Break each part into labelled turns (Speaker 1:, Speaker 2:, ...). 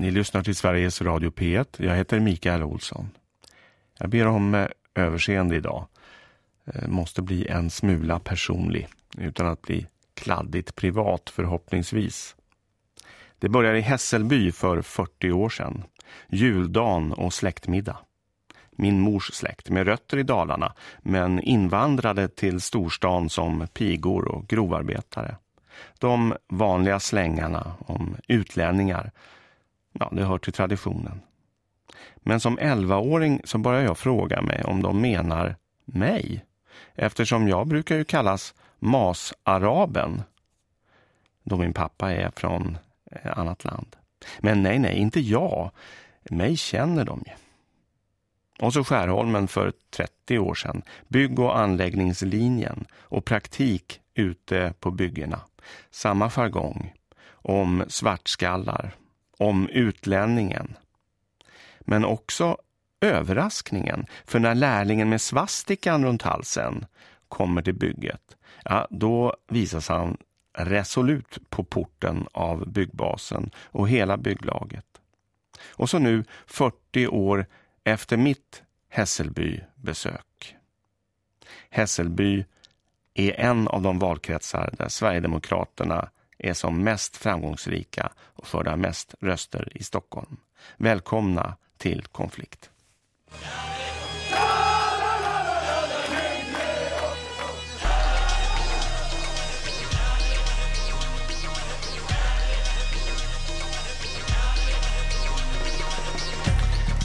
Speaker 1: Ni lyssnar till Sveriges Radio P1. Jag heter Mikael Olsson. Jag ber om eh, överseende idag. Jag måste bli en smula personlig utan att bli kladdigt privat förhoppningsvis. Det börjar i Hässelby för 40 år sedan. Juldagen och släktmiddag. Min mors släkt med rötter i Dalarna men invandrade till storstan som pigor och grovarbetare. De vanliga slängarna om utlänningar, ja det hör till traditionen. Men som 11-åring så börjar jag fråga mig om de menar mig. Eftersom jag brukar ju kallas Masaraben. Då min pappa är från ett annat land. Men nej, nej, inte jag. Mig känner de ju. Och så Skärholmen för 30 år sedan. Bygg- och anläggningslinjen och praktik ute på byggena. Samma jargong. Om svartskallar. Om utlänningen. Men också överraskningen. För när lärlingen med svastikan runt halsen kommer till bygget, ja, då visas han resolut på porten av byggbasen och hela bygglaget. Och så nu 40 år efter mitt Hässelby-besök. Hässelby är en av de valkretsar där Sverigedemokraterna är som mest framgångsrika och skördar mest röster i Stockholm. Välkomna till konflikt.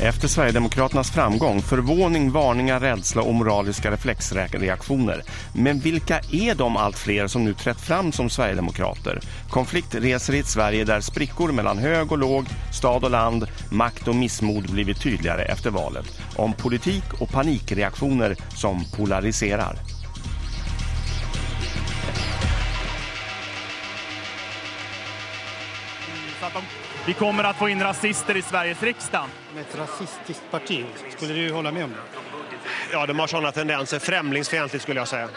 Speaker 1: Efter Sverigedemokraternas framgång, förvåning, varningar, rädsla och moraliska reflexreaktioner. Men vilka är de allt fler som nu trätt fram som Sverigedemokrater? Konflikt reser i ett Sverige där sprickor mellan hög och låg, stad och land, makt och missmod blivit tydligare efter valet. Om politik och panikreaktioner som polariserar.
Speaker 2: Vi kommer att få in rasister i Sveriges riksdag.
Speaker 3: Med ett rasistiskt parti, skulle du hålla med om det?
Speaker 4: Ja, de har sådana tendenser. Främlingsfientligt skulle jag säga.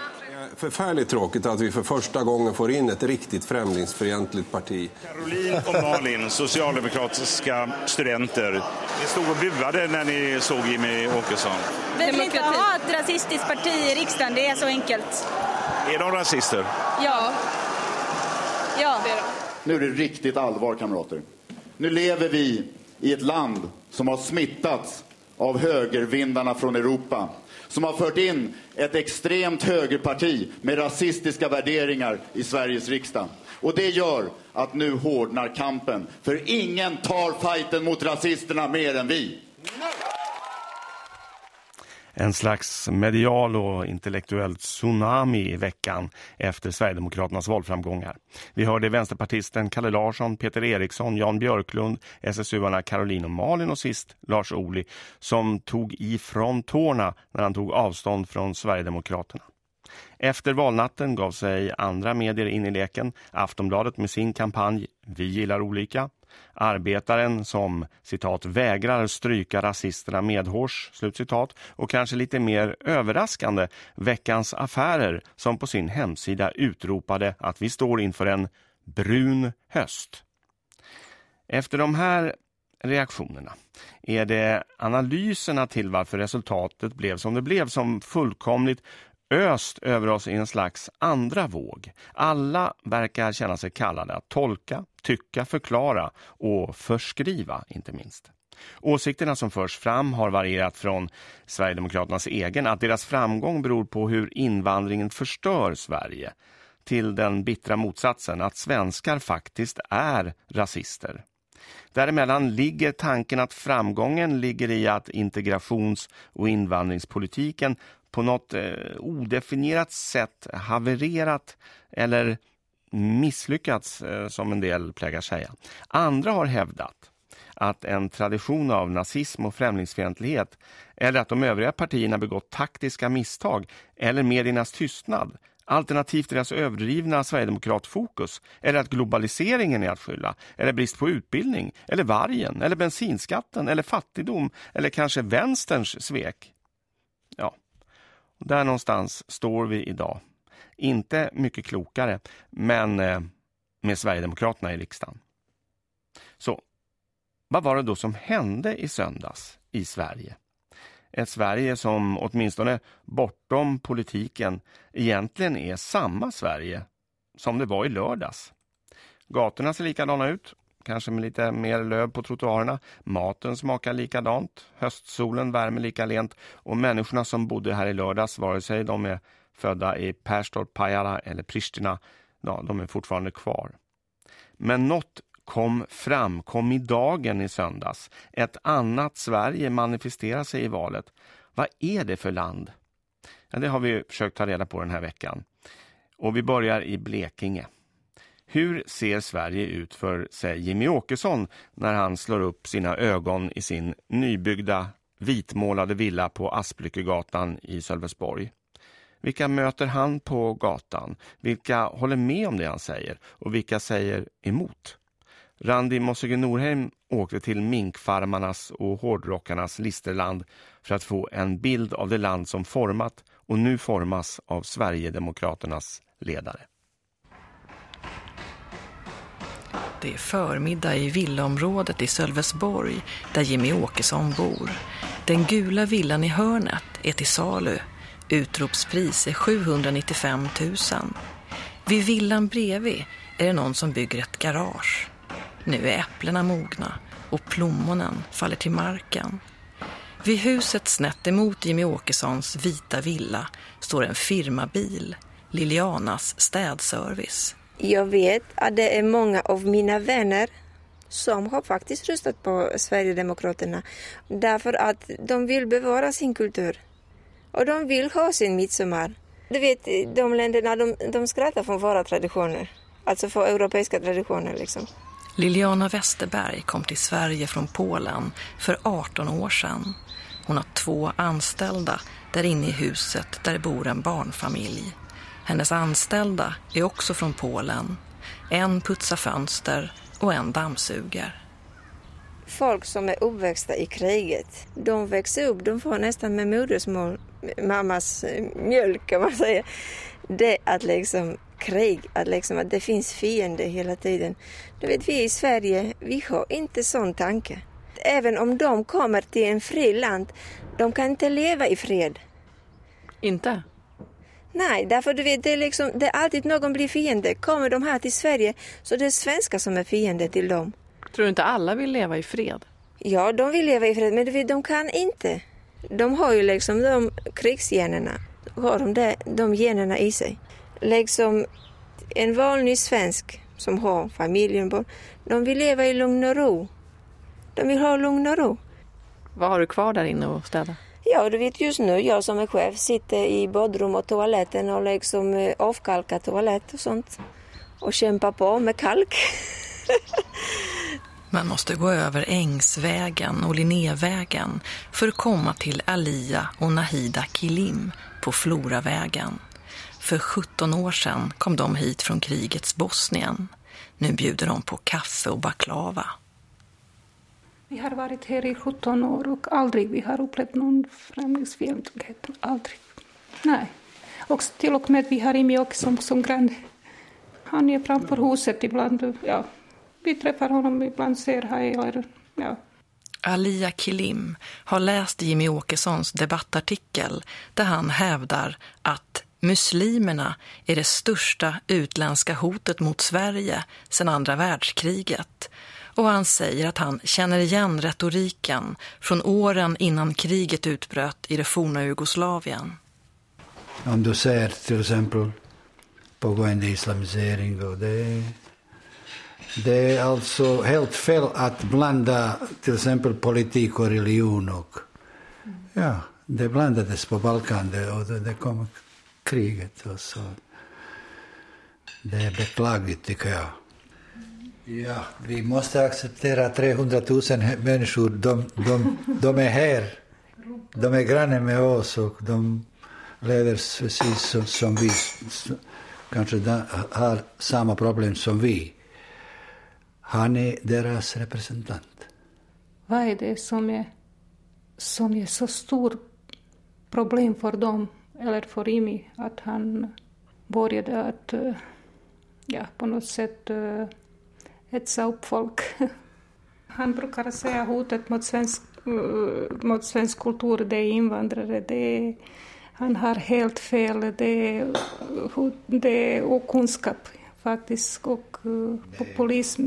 Speaker 5: Förfärligt tråkigt att vi för första gången får in ett riktigt främlingsfientligt parti.
Speaker 6: Caroline och Malin, socialdemokratiska studenter. Ni stod och buade när ni såg Jimmy Åkesson.
Speaker 7: Vi vill inte ha ett rasistiskt parti i riksdagen, det är så enkelt.
Speaker 6: Är de rasister?
Speaker 7: Ja. Ja.
Speaker 8: Nu är det riktigt allvar, kamrater. Nu lever vi i ett land som har smittats av högervindarna från Europa. Som har fört in ett extremt högerparti med rasistiska värderingar i Sveriges riksdag. Och det gör att nu hårdnar kampen. För ingen tar fighten mot rasisterna mer än vi.
Speaker 1: En slags medial och intellektuell tsunami i veckan efter Sverigedemokraternas valframgångar. Vi hörde vänsterpartisten Kalle Larsson, Peter Eriksson, Jan Björklund, SSU-arna Caroline och Malin och sist Lars Ohly som tog ifrån tårna när han tog avstånd från Sverigedemokraterna. Efter valnatten gav sig andra medier in i leken. Aftonbladet med sin kampanj Vi gillar olika. Arbetaren som, citat, vägrar stryka rasisterna medhårs, slutcitat, och kanske lite mer överraskande Veckans affärer som på sin hemsida utropade att vi står inför en brun höst. Efter de här reaktionerna är det analyserna till varför resultatet blev som det blev som fullkomligt öst över oss i en slags andra våg. Alla verkar känna sig kallade att tolka, tycka, förklara och förskriva inte minst. Åsikterna som förs fram har varierat från Sverigedemokraternas egen att deras framgång beror på hur invandringen förstör Sverige till den bittra motsatsen att svenskar faktiskt är rasister. Däremellan ligger tanken att framgången ligger i att integrations- och invandringspolitiken på något eh, odefinierat sätt havererat eller misslyckats eh, som en del plägar säga. Andra har hävdat att en tradition av nazism och främlingsfientlighet eller att de övriga partierna begått taktiska misstag eller mediernas tystnad alternativt deras överdrivna Sverigedemokratfokus eller att globaliseringen är att skylla eller brist på utbildning eller vargen eller bensinskatten eller fattigdom eller kanske vänsterns svek. Ja, där någonstans står vi idag. Inte mycket klokare, men eh, med Sverigedemokraterna i riksdagen. Så, Vad var det då som hände i söndags i Sverige? Ett Sverige som åtminstone bortom politiken egentligen är samma Sverige som det var i lördags. Gatorna ser likadana ut, kanske med lite mer löv på trottoarerna. Maten smakar likadant, höstsolen värmer lika lent och människorna som bodde här i lördags, vare sig de är födda i Perstorp, Pajala eller Pristina, ja, de är fortfarande kvar. Men något kom fram, kom i dagen i söndags. Ett annat Sverige manifesterar sig i valet. Vad är det för land? Ja, det har vi försökt ta reda på den här veckan. Och vi börjar i Blekinge. Hur ser Sverige ut för, säg Jimmy Åkesson när han slår upp sina ögon i sin nybyggda vitmålade villa på Asplyckegatan i Sölvesborg? Vilka möter han på gatan? Vilka håller med om det han säger? Och vilka säger emot? Randi Mossige Norheim åkte till minkfarmarnas och hårdrockarnas listerland för att få en bild av det land som format och nu formas av Sverigedemokraternas ledare.
Speaker 9: Det är förmiddag i villaområdet i Sölvesborg där Jimmy Åkesson bor. Den gula villan i hörnet är till salu. Utropspris är 795 000. Vid villan bredvid är det någon som bygger ett garage. Nu är äpplena mogna och plommonen faller till marken. Vid huset snett emot Jimmy Åkessons vita villa står en firmabil, Lilianas städservice.
Speaker 10: Jag vet att det är många av mina vänner som har faktiskt röstat på Sverigedemokraterna därför att de vill bevara sin kultur och de vill ha sin midsommar. Du vet, de länderna de, de skrattar från våra traditioner, alltså för europeiska traditioner liksom.
Speaker 9: Liliana Westerberg kom till Sverige från Polen för 18 år sedan. Hon har två anställda där inne i huset där bor en barnfamilj. Hennes anställda är också från Polen. En putsar fönster och en dammsuger.
Speaker 10: Folk som är uppväxta i kriget, de växer upp, de får nästan med modersmål, mammas mjölk kan man säga. Det att liksom krig, att, liksom, att det finns fiender hela tiden. Du vet, vi i Sverige, vi har inte sån tanke. Även om de kommer till en fri land, de kan inte leva i fred.
Speaker 9: Inte?
Speaker 10: Nej, därför du vet, det är, liksom, det är alltid någon blir fiende. Kommer de här till Sverige så det är svenskar som är fiende till dem.
Speaker 9: Tror du inte alla vill leva i fred?
Speaker 10: Ja, de vill leva i fred, men du vet, de kan inte. De har ju liksom de krigsgenerna, har de, där, de generna i sig. Liksom en vanlig svensk som har familjen, barn, de vill leva i lugn och ro. De vill ha lugn och ro.
Speaker 9: Vad har du kvar där inne och städa?
Speaker 10: Ja, du vet just nu, jag som är chef sitter i badrum och toaletten och liksom eh, avkalkar toalett och sånt. Och kämpar på med kalk.
Speaker 9: Man måste gå över Ängsvägen och Linnévägen för att komma till Alia och Nahida Kilim på Floravägen. För 17 år sedan kom de hit från krigets Bosnien. Nu bjuder de på kaffe och baklava.
Speaker 11: Vi har varit här i 17 år och aldrig vi har upplevt någon främlingsfientlighet. Aldrig. Nej. Och till och med vi har Imiok som, som granne. Han är framför huset ibland. Ja. Vi träffar honom ibland, ser hej eller ja.
Speaker 9: Alia Kilim har läst Jimmy Åkessons debattartikel där han hävdar att muslimerna är det största utländska hotet mot Sverige sedan andra världskriget och han säger att han känner igen retoriken från åren innan kriget utbröt i det forna Jugoslavien.
Speaker 12: Om du ser till exempel pågående islamisering och det, det är alltså helt fel att blanda till exempel politik och religion och ja, det blandades på Balkan det, och det, det kom kriget och så. Det är beklagligt tycker jag. Ja, vi måste acceptera 300 000 människor. De, de, de är här. De är grannar med oss och de lever precis som, som vi. Kanske har samma problem som vi. Han är deras representant.
Speaker 11: Vad är det som är, som är så stort problem för dem, eller för Imi, att han började att eh, ja, på något sätt eh, hetsa upp folk. han brukar säga hotet mot svensk, uh, mot svensk kultur, det är invandrare. Det är, han har helt fel. Det är, det är okunskap faktiskt och uh, populism.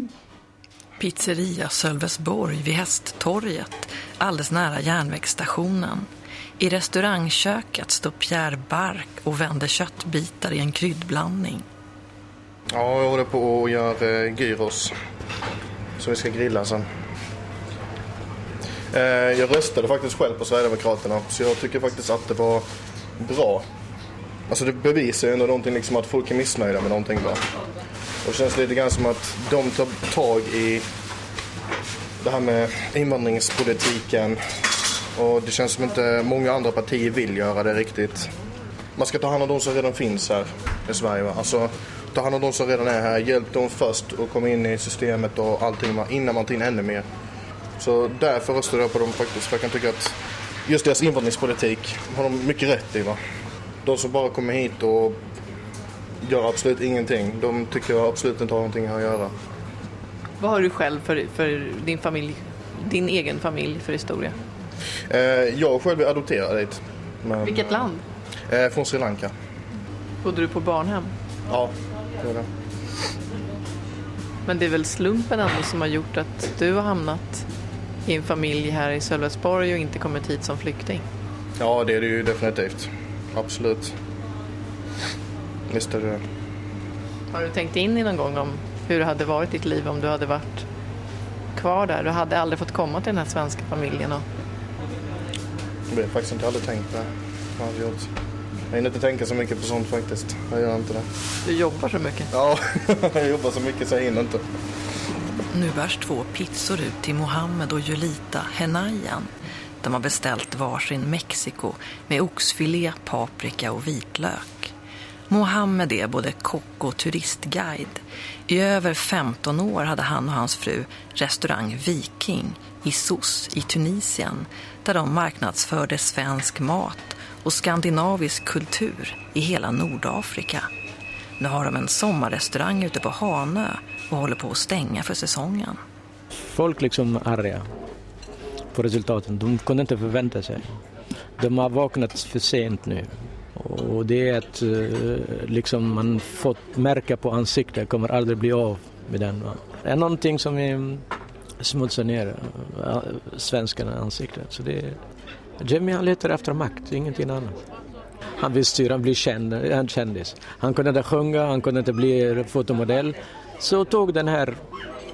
Speaker 9: Pizzeria Sölvesborg vid Hästtorget, alldeles nära järnvägsstationen. I restaurangköket står Pierre Bark och vänder köttbitar i en kryddblandning.
Speaker 13: Ja, jag håller på och gör eh, gyros som vi ska grilla sen. Eh, jag röstade faktiskt själv på Sverigedemokraterna så jag tycker faktiskt att det var bra. Alltså det bevisar ju ändå någonting liksom att folk är missnöjda med någonting bra. Och det känns lite grann som att de tar tag i det här med invandringspolitiken och det känns som inte många andra partier vill göra det riktigt. Man ska ta hand om de som redan finns här i Sverige. Va? Alltså, ta hand om de som redan är här. Hjälp dem först att komma in i systemet och allting innan man tar in ännu mer. Så därför röstade jag på dem faktiskt. För jag kan tycka att just deras invandringspolitik har de mycket rätt i. Va? De som bara kommer hit och gör absolut ingenting. De tycker jag absolut inte har någonting att göra.
Speaker 14: Vad har du själv för, för din familj, din egen familj för historia?
Speaker 13: Eh, jag själv är adopterad dit.
Speaker 14: Men, Vilket land?
Speaker 13: Eh, från Sri Lanka.
Speaker 14: Bodde du på barnhem?
Speaker 13: Ja, det.
Speaker 14: Men det är väl slumpen ändå som har gjort att du har hamnat i en familj här i Sölvesborg och inte kommit hit som flykting?
Speaker 13: Ja, det är det ju definitivt. Absolut. Visst är det
Speaker 14: Har du tänkt in i någon gång om hur det hade varit ditt liv om du hade varit kvar där? Du hade aldrig fått komma till den här svenska familjen och
Speaker 13: det har faktiskt inte aldrig tänkt på. Jag har gjort. Jag hinner inte tänka så mycket på sånt faktiskt. Jag gör inte det.
Speaker 14: Du jobbar så mycket?
Speaker 13: Ja, jag jobbar så mycket så jag hinner inte.
Speaker 9: Nu bärs två pizzor ut till Mohammed och Julita Henayan. De har beställt varsin Mexiko med oxfilé, paprika och vitlök. Mohammed är både kock och turistguide. I över 15 år hade han och hans fru restaurang Viking i Sos i Tunisien där de marknadsförde svensk mat och skandinavisk kultur i hela Nordafrika. Nu har de en sommarrestaurang ute på Hanö och håller på att stänga för säsongen.
Speaker 15: Folk liksom arga på resultaten. De kunde inte förvänta sig. De har vaknat för sent nu. Och det är att eh, liksom man fått märka på ansiktet kommer aldrig bli av med den. Det är någonting som är smutsar ner eh, svenskarna i ansiktet. Så det, Jimmy han letar efter makt, ingenting annat. Han vill styra, han blir känd, en kändis. Han kunde inte sjunga, han kunde inte bli fotomodell. Så tog den här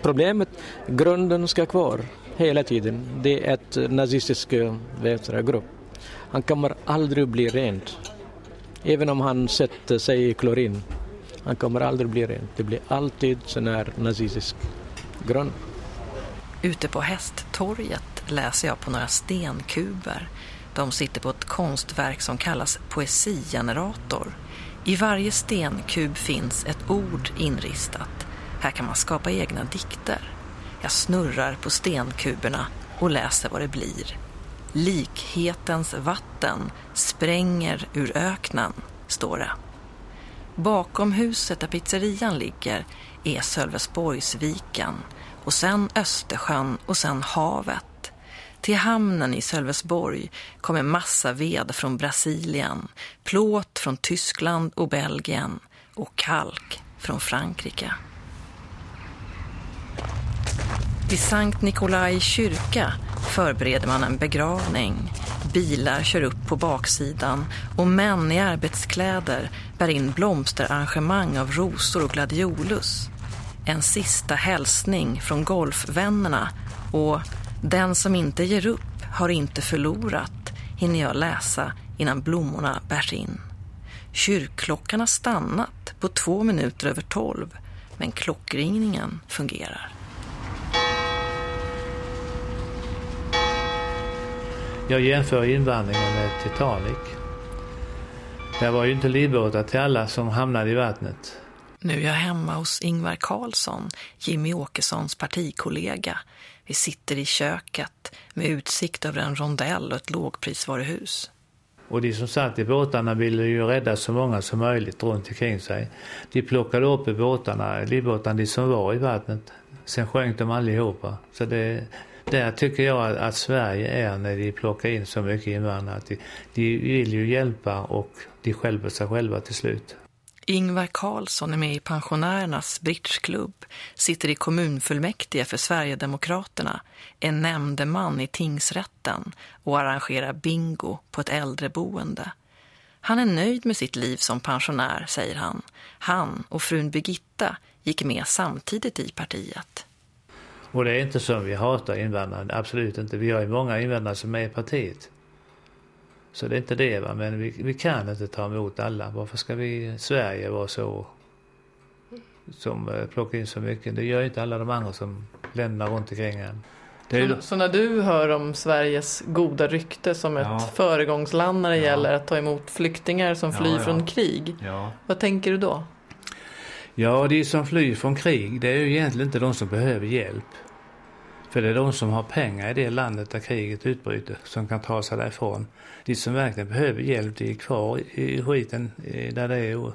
Speaker 15: problemet, grunden ska kvar hela tiden. Det är ett nazistisk eh, grupp. Han kommer aldrig bli rent. Även om han sätter sig i klorin. Han kommer aldrig bli rent. Det blir alltid sån här nazistisk grund.
Speaker 9: Ute på Hästtorget läser jag på några stenkuber. De sitter på ett konstverk som kallas poesigenerator. I varje stenkub finns ett ord inristat. Här kan man skapa egna dikter. Jag snurrar på stenkuberna och läser vad det blir. Likhetens vatten spränger ur öknen, står det. Bakom huset där pizzerian ligger är Sölvesborgsviken och sen Östersjön och sen havet. Till hamnen i Sölvesborg kommer massa ved från Brasilien, plåt från Tyskland och Belgien och kalk från Frankrike. Vid Sankt Nikolai kyrka förbereder man en begravning. Bilar kör upp på baksidan och män i arbetskläder bär in blomsterarrangemang av rosor och gladiolus en sista hälsning från golfvännerna och den som inte ger upp har inte förlorat hinner jag läsa innan blommorna bärs in. Kyrkklockan har stannat på två minuter över tolv men klockringningen fungerar.
Speaker 16: Jag jämför invandringen med Titanic. Det var ju inte livbåtar till alla som hamnade i vattnet.
Speaker 9: Nu är jag hemma hos Ingvar Karlsson, Jimmy Åkessons partikollega. Vi sitter i köket med utsikt över en rondell och ett lågprisvaruhus.
Speaker 16: Och de som satt i båtarna ville ju rädda så många som möjligt runt omkring sig. De plockade upp i båtarna, livbåtarna, de som var i vattnet. Sen sjönk de allihopa. Så det, där tycker jag att, att Sverige är när de plockar in så mycket invandrare. Att de, de vill ju hjälpa och de skälper sig själva till slut.
Speaker 9: Ingvar Carlsson är med i pensionärernas bridgeklubb, sitter i kommunfullmäktige för Sverigedemokraterna, är nämndeman i tingsrätten och arrangerar bingo på ett äldreboende. Han är nöjd med sitt liv som pensionär, säger han. Han och frun Birgitta gick med samtidigt i partiet.
Speaker 16: Och det är inte som vi hatar invandrare, absolut inte. Vi har ju många invandrare som är i partiet. Så det är inte det va, men vi, vi kan inte ta emot alla. Varför ska vi Sverige vara så som eh, plockar in så mycket? Det gör inte alla de andra som lämnar runt omkring en.
Speaker 14: Så, så, när du hör om Sveriges goda rykte som ett ja. föregångsland när det ja. gäller att ta emot flyktingar som flyr ja, från krig. Vad tänker du då?
Speaker 16: Ja, de som flyr från krig, det är ju egentligen inte de som behöver hjälp. För det är de som har pengar i det landet där kriget utbryter som kan ta sig därifrån. De som verkligen behöver hjälp, de är kvar i skiten där det är.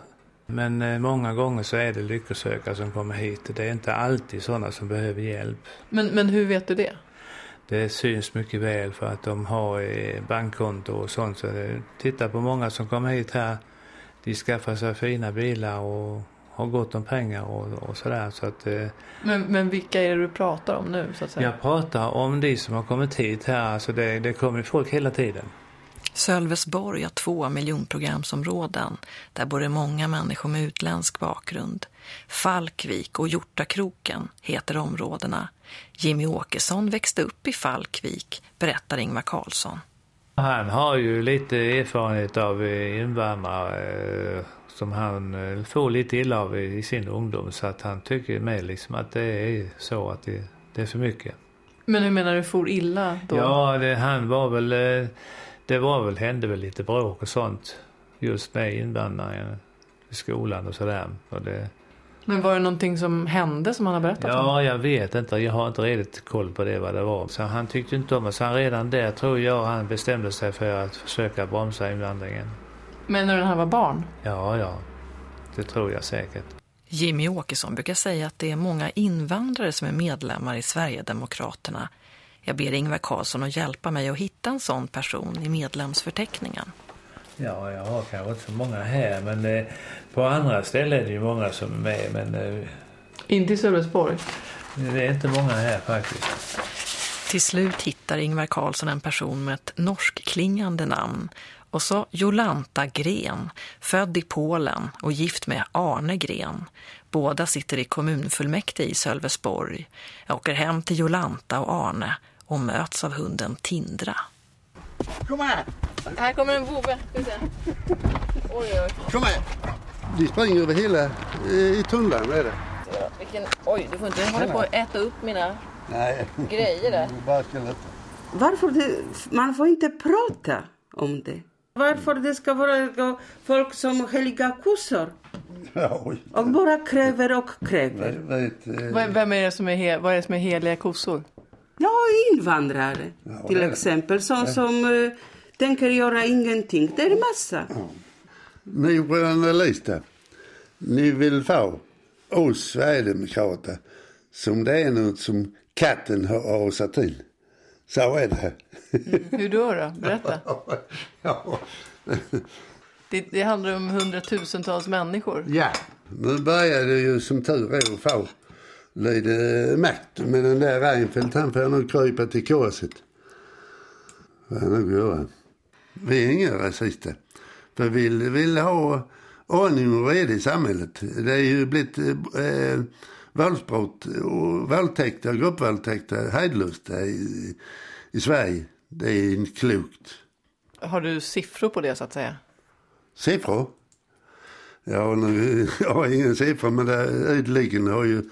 Speaker 16: Men eh, många gånger så är det lyckosökare som kommer hit. Det är inte alltid sådana som behöver hjälp.
Speaker 14: Men, men hur vet du det?
Speaker 16: Det syns mycket väl för att de har eh, bankkonto och sånt. Så det, titta på många som kommer hit här. De skaffar sig fina bilar och har gott om pengar och, och sådär. Så att, eh,
Speaker 14: men, men vilka är det du pratar om nu? Så att säga?
Speaker 16: Jag pratar om de som har kommit hit här. Alltså det, det kommer folk hela tiden.
Speaker 9: Sölvesborg har två miljonprogramsområden. Där bor det många människor med utländsk bakgrund. Falkvik och Hjortakroken heter områdena. Jimmy Åkesson växte upp i Falkvik, berättar Ingvar Karlsson.
Speaker 16: Han har ju lite erfarenhet av invandrare som han eh, får lite illa av i sin ungdom. Så att han tycker med liksom att det är så att det, det är för mycket.
Speaker 14: Men hur menar du for illa då?
Speaker 16: Ja, det, han var väl... Eh, det var väl, hände väl lite bråk och sånt just med invandrare i skolan och sådär. Och det,
Speaker 14: men var det någonting som hände som han har berättat
Speaker 16: ja, om? Ja, jag vet inte. Jag har inte riktigt koll på det vad det var. Så han tyckte inte om det. Så han redan där tror jag han bestämde sig för att försöka bromsa invandringen.
Speaker 14: Men när han var barn?
Speaker 16: Ja, ja. Det tror jag säkert.
Speaker 9: Jimmy Åkesson brukar säga att det är många invandrare som är medlemmar i Sverigedemokraterna. Jag ber Ingvar Carlsson att hjälpa mig att hitta en sån person i medlemsförteckningen.
Speaker 16: Ja, jag har kanske inte så många här, men eh, på andra ställen är det ju många som är med. Men, eh,
Speaker 14: inte i Sölvesborg?
Speaker 16: Det är inte många här faktiskt.
Speaker 9: Till slut hittar Ingvar Carlsson en person med ett norskklingande namn och så Jolanta Gren, född i Polen och gift med Arne Gren. Båda sitter i kommunfullmäktige i Sölvesborg. Jag åker hem till Jolanta och Arne och möts av hunden Tindra.
Speaker 17: Kom här!
Speaker 14: Här kommer en vovve. Oj, oj.
Speaker 17: Kom här! De springer över hela i tunneln, är det?
Speaker 14: Vilken, oj, du får inte hålla på att äta upp mina
Speaker 17: Nej.
Speaker 14: grejer där.
Speaker 18: Varför det, man får inte prata om det? Varför det ska vara folk som heliga kossor? och bara kräver och kräver.
Speaker 14: Vet, vet, Vem är det som är, he, vad är det som är heliga kossor?
Speaker 18: Ja, invandrare ja, till exempel. Som, som uh, tänker göra ingenting. Det är massa. Ja.
Speaker 17: Ni journalister, ni vill få oss Sverigedemokrater som det är något som katten har asat till. Så är det.
Speaker 14: Mm, hur då då? Berätta. ja. det, det handlar om hundratusentals människor.
Speaker 17: Ja, nu börjar det ju som tur är att få lite makt. Men den där Reinfeldt han får nog krypa till korset. Vad han nog göra. Vi är inga rasister. För vi vill ha ordning och reda i samhället. Det är ju blivit eh, våldsbrott och våldtäkter, gruppvåldtäkter, hejdlust i, i Sverige. Det är inte klokt.
Speaker 14: Har du siffror på det så att säga?
Speaker 17: Siffror? Ja, nu, jag har ingen siffror men det ideligen har ju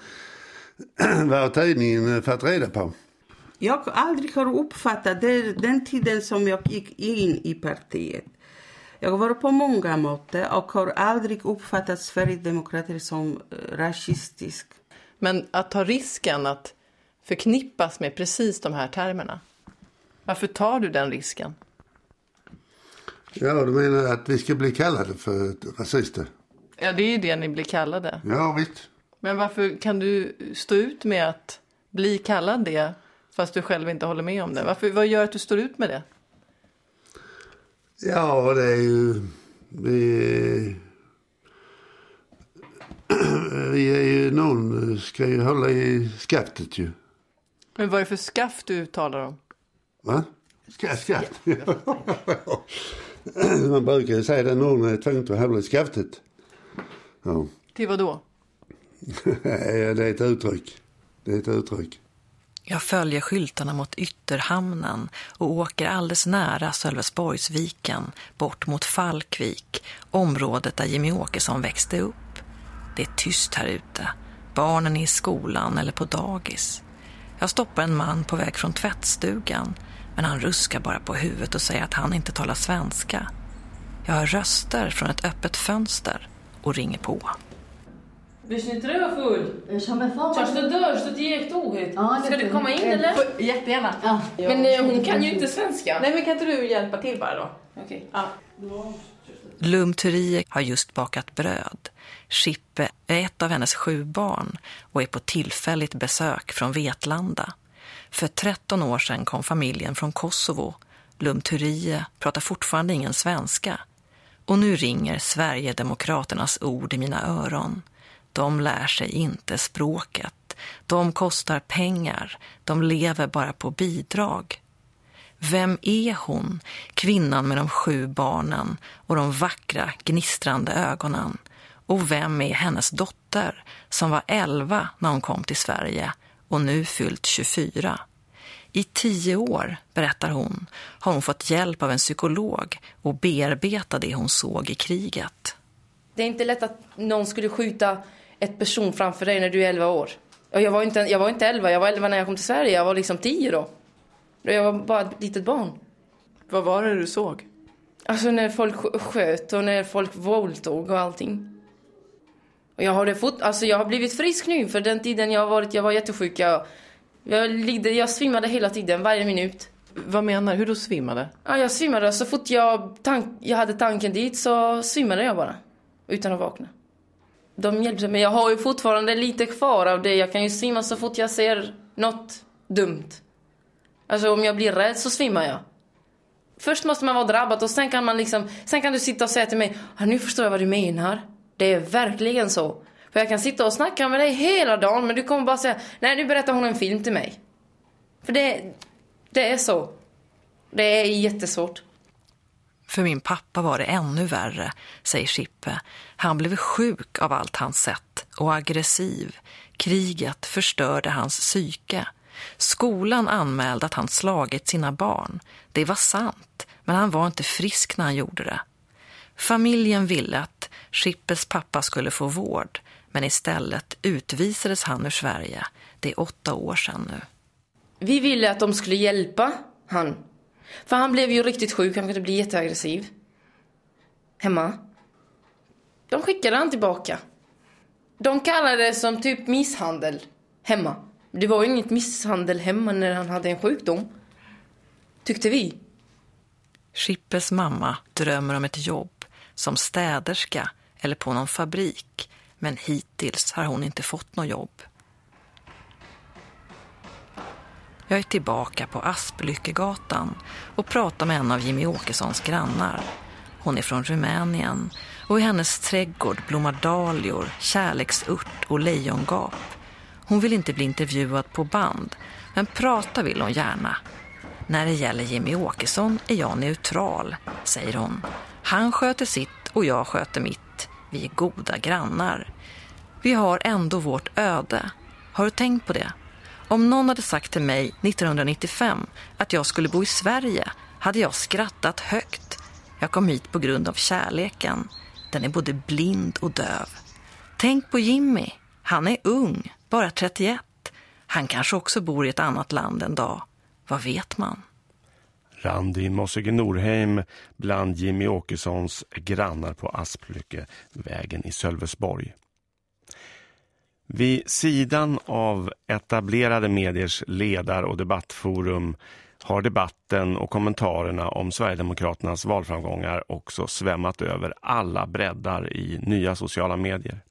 Speaker 17: vad tidningen fått reda på.
Speaker 18: Jag aldrig har uppfattat det, den tiden som jag gick in i partiet. Jag har varit på många möten och har aldrig uppfattat Sverigedemokrater som eh, rasistisk.
Speaker 14: Men att ta risken att förknippas med precis de här termerna. Varför tar du den risken?
Speaker 17: Ja, du menar att vi ska bli kallade för rasister?
Speaker 14: Ja, det är ju det ni blir kallade.
Speaker 17: Ja, visst.
Speaker 14: Men varför kan du stå ut med att bli kallad det fast du själv inte håller med om det? Varför, vad gör att du står ut med det?
Speaker 17: Ja, det är ju... Vi, vi är ju någon ska ju hålla i skaftet ju.
Speaker 14: Men vad är det för skaft du talar om?
Speaker 17: Va? Skaft, skaft. Man brukar ju säga att någon är tvungen att hålla i skaftet. Ja.
Speaker 14: Till vad då?
Speaker 17: det är ett uttryck. Det är ett uttryck.
Speaker 9: Jag följer skyltarna mot ytterhamnen och åker alldeles nära Sölvesborgsviken, bort mot Falkvik, området där Jimmy Åkesson växte upp. Det är tyst här ute. Barnen är i skolan eller på dagis. Jag stoppar en man på väg från tvättstugan, men han ruskar bara på huvudet och säger att han inte talar svenska. Jag hör röster från ett öppet fönster och ringer på.
Speaker 19: Visst inte du full? Törs du dör så det gick ohet. Ska du komma in eller?
Speaker 14: Jättegärna.
Speaker 20: Ja.
Speaker 19: Men eh, hon kan ju inte svenska.
Speaker 14: Nej, men kan inte du hjälpa till bara då?
Speaker 19: Okej.
Speaker 14: Ja.
Speaker 9: Lumturie har just bakat bröd. Chippe är ett av hennes sju barn och är på tillfälligt besök från Vetlanda. För 13 år sedan kom familjen från Kosovo. Lumturie pratar fortfarande ingen svenska. Och nu ringer Sverigedemokraternas ord i mina öron. De lär sig inte språket. De kostar pengar. De lever bara på bidrag. Vem är hon, kvinnan med de sju barnen och de vackra, gnistrande ögonen? Och vem är hennes dotter, som var 11 när hon kom till Sverige och nu fyllt 24? I tio år, berättar hon, har hon fått hjälp av en psykolog och bearbeta det hon såg i kriget.
Speaker 19: Det är inte lätt att någon skulle skjuta ett person framför dig när du är 11 år. Jag var inte, jag var inte 11, jag var 11 när jag kom till Sverige. Jag var liksom 10 då. Jag var bara ett litet barn.
Speaker 14: Vad var det du såg?
Speaker 19: Alltså när folk sköt och när folk våldtog och allting. Och jag har, fot alltså jag har blivit frisk nu för den tiden jag har varit, jag var jättesjuk. Jag, jag, ligde, jag svimmade hela tiden, varje minut.
Speaker 14: Vad menar du? Hur du svimmade?
Speaker 19: Ja, jag svimmade. Så fort jag, tank, jag hade tanken dit så svimmade jag bara. Utan att vakna. De hjälpte mig. Jag har ju fortfarande lite kvar av det. Jag kan ju svimma så fort jag ser något dumt. Alltså om jag blir rädd så svimmar jag. Först måste man vara drabbad och sen kan man liksom, sen kan du sitta och säga till mig, ah, nu förstår jag vad du menar. Det är verkligen så. För jag kan sitta och snacka med dig hela dagen men du kommer bara säga, nej nu berättar hon en film till mig. För det, det är så. Det är jättesvårt.
Speaker 9: För min pappa var det ännu värre, säger Chippe. Han blev sjuk av allt han sett och aggressiv. Kriget förstörde hans psyke. Skolan anmälde att han slagit sina barn. Det var sant, men han var inte frisk när han gjorde det. Familjen ville att Chippes pappa skulle få vård, men istället utvisades han ur Sverige. Det är åtta år sedan nu.
Speaker 19: Vi ville att de skulle hjälpa han. För han blev ju riktigt sjuk, han kunde bli jätteaggressiv. Hemma. De skickade han tillbaka. De kallade det som typ misshandel hemma. Det var ju inget misshandel hemma när han hade en sjukdom. Tyckte vi.
Speaker 9: Chippes mamma drömmer om ett jobb som städerska eller på någon fabrik. Men hittills har hon inte fått något jobb. Jag är tillbaka på Asplyckegatan och pratar med en av Jimmy Åkessons grannar. Hon är från Rumänien och i hennes trädgård blommar dahlior, kärleksört och lejongap. Hon vill inte bli intervjuad på band, men prata vill hon gärna. När det gäller Jimmy Åkesson är jag neutral, säger hon. Han sköter sitt och jag sköter mitt. Vi är goda grannar. Vi har ändå vårt öde. Har du tänkt på det? Om någon hade sagt till mig 1995 att jag skulle bo i Sverige hade jag skrattat högt. Jag kom hit på grund av kärleken. Den är både blind och döv. Tänk på Jimmy. Han är ung, bara 31. Han kanske också bor i ett annat land en dag. Vad vet man?
Speaker 1: Randi Mossige Norheim bland Jimmy Åkessons grannar på Asplycke, vägen i Sölvesborg. Vid sidan av etablerade mediers ledar- och debattforum har debatten och kommentarerna om Sverigedemokraternas valframgångar också svämmat över alla breddar i nya sociala medier.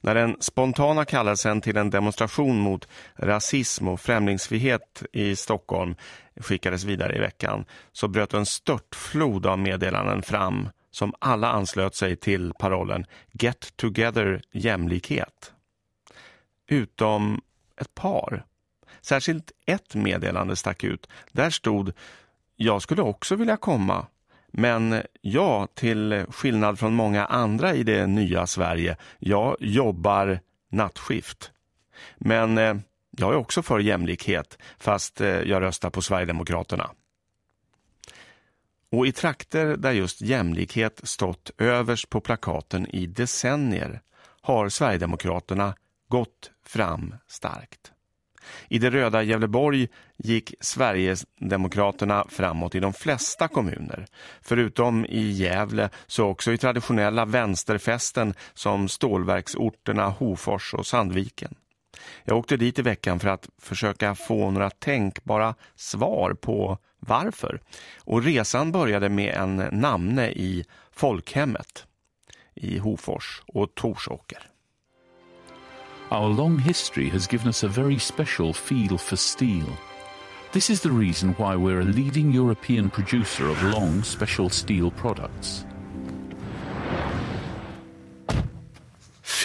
Speaker 1: När den spontana kallelsen till en demonstration mot rasism och främlingsfrihet i Stockholm skickades vidare i veckan så bröt en störtflod av meddelanden fram som alla anslöt sig till parollen Get Together jämlikhet. Utom ett par. Särskilt ett meddelande stack ut. Där stod Jag skulle också vilja komma men jag, till skillnad från många andra i det nya Sverige, jag jobbar nattskift. Men eh, jag är också för jämlikhet, fast eh, jag röstar på Sverigedemokraterna. Och i trakter där just jämlikhet stått överst på plakaten i decennier har Sverigedemokraterna gått fram starkt. I det röda Gävleborg gick Sverigedemokraterna framåt i de flesta kommuner. Förutom i Gävle så också i traditionella vänsterfästen som stålverksorterna Hofors och Sandviken. Jag åkte dit i veckan för att försöka få några tänkbara svar på varför. Och resan började med en namne i folkhemmet i Hofors och Torsåker.
Speaker 20: Our long history has given us a very special feel for steel. This is the reason why we're a leading European producer of long special steel products.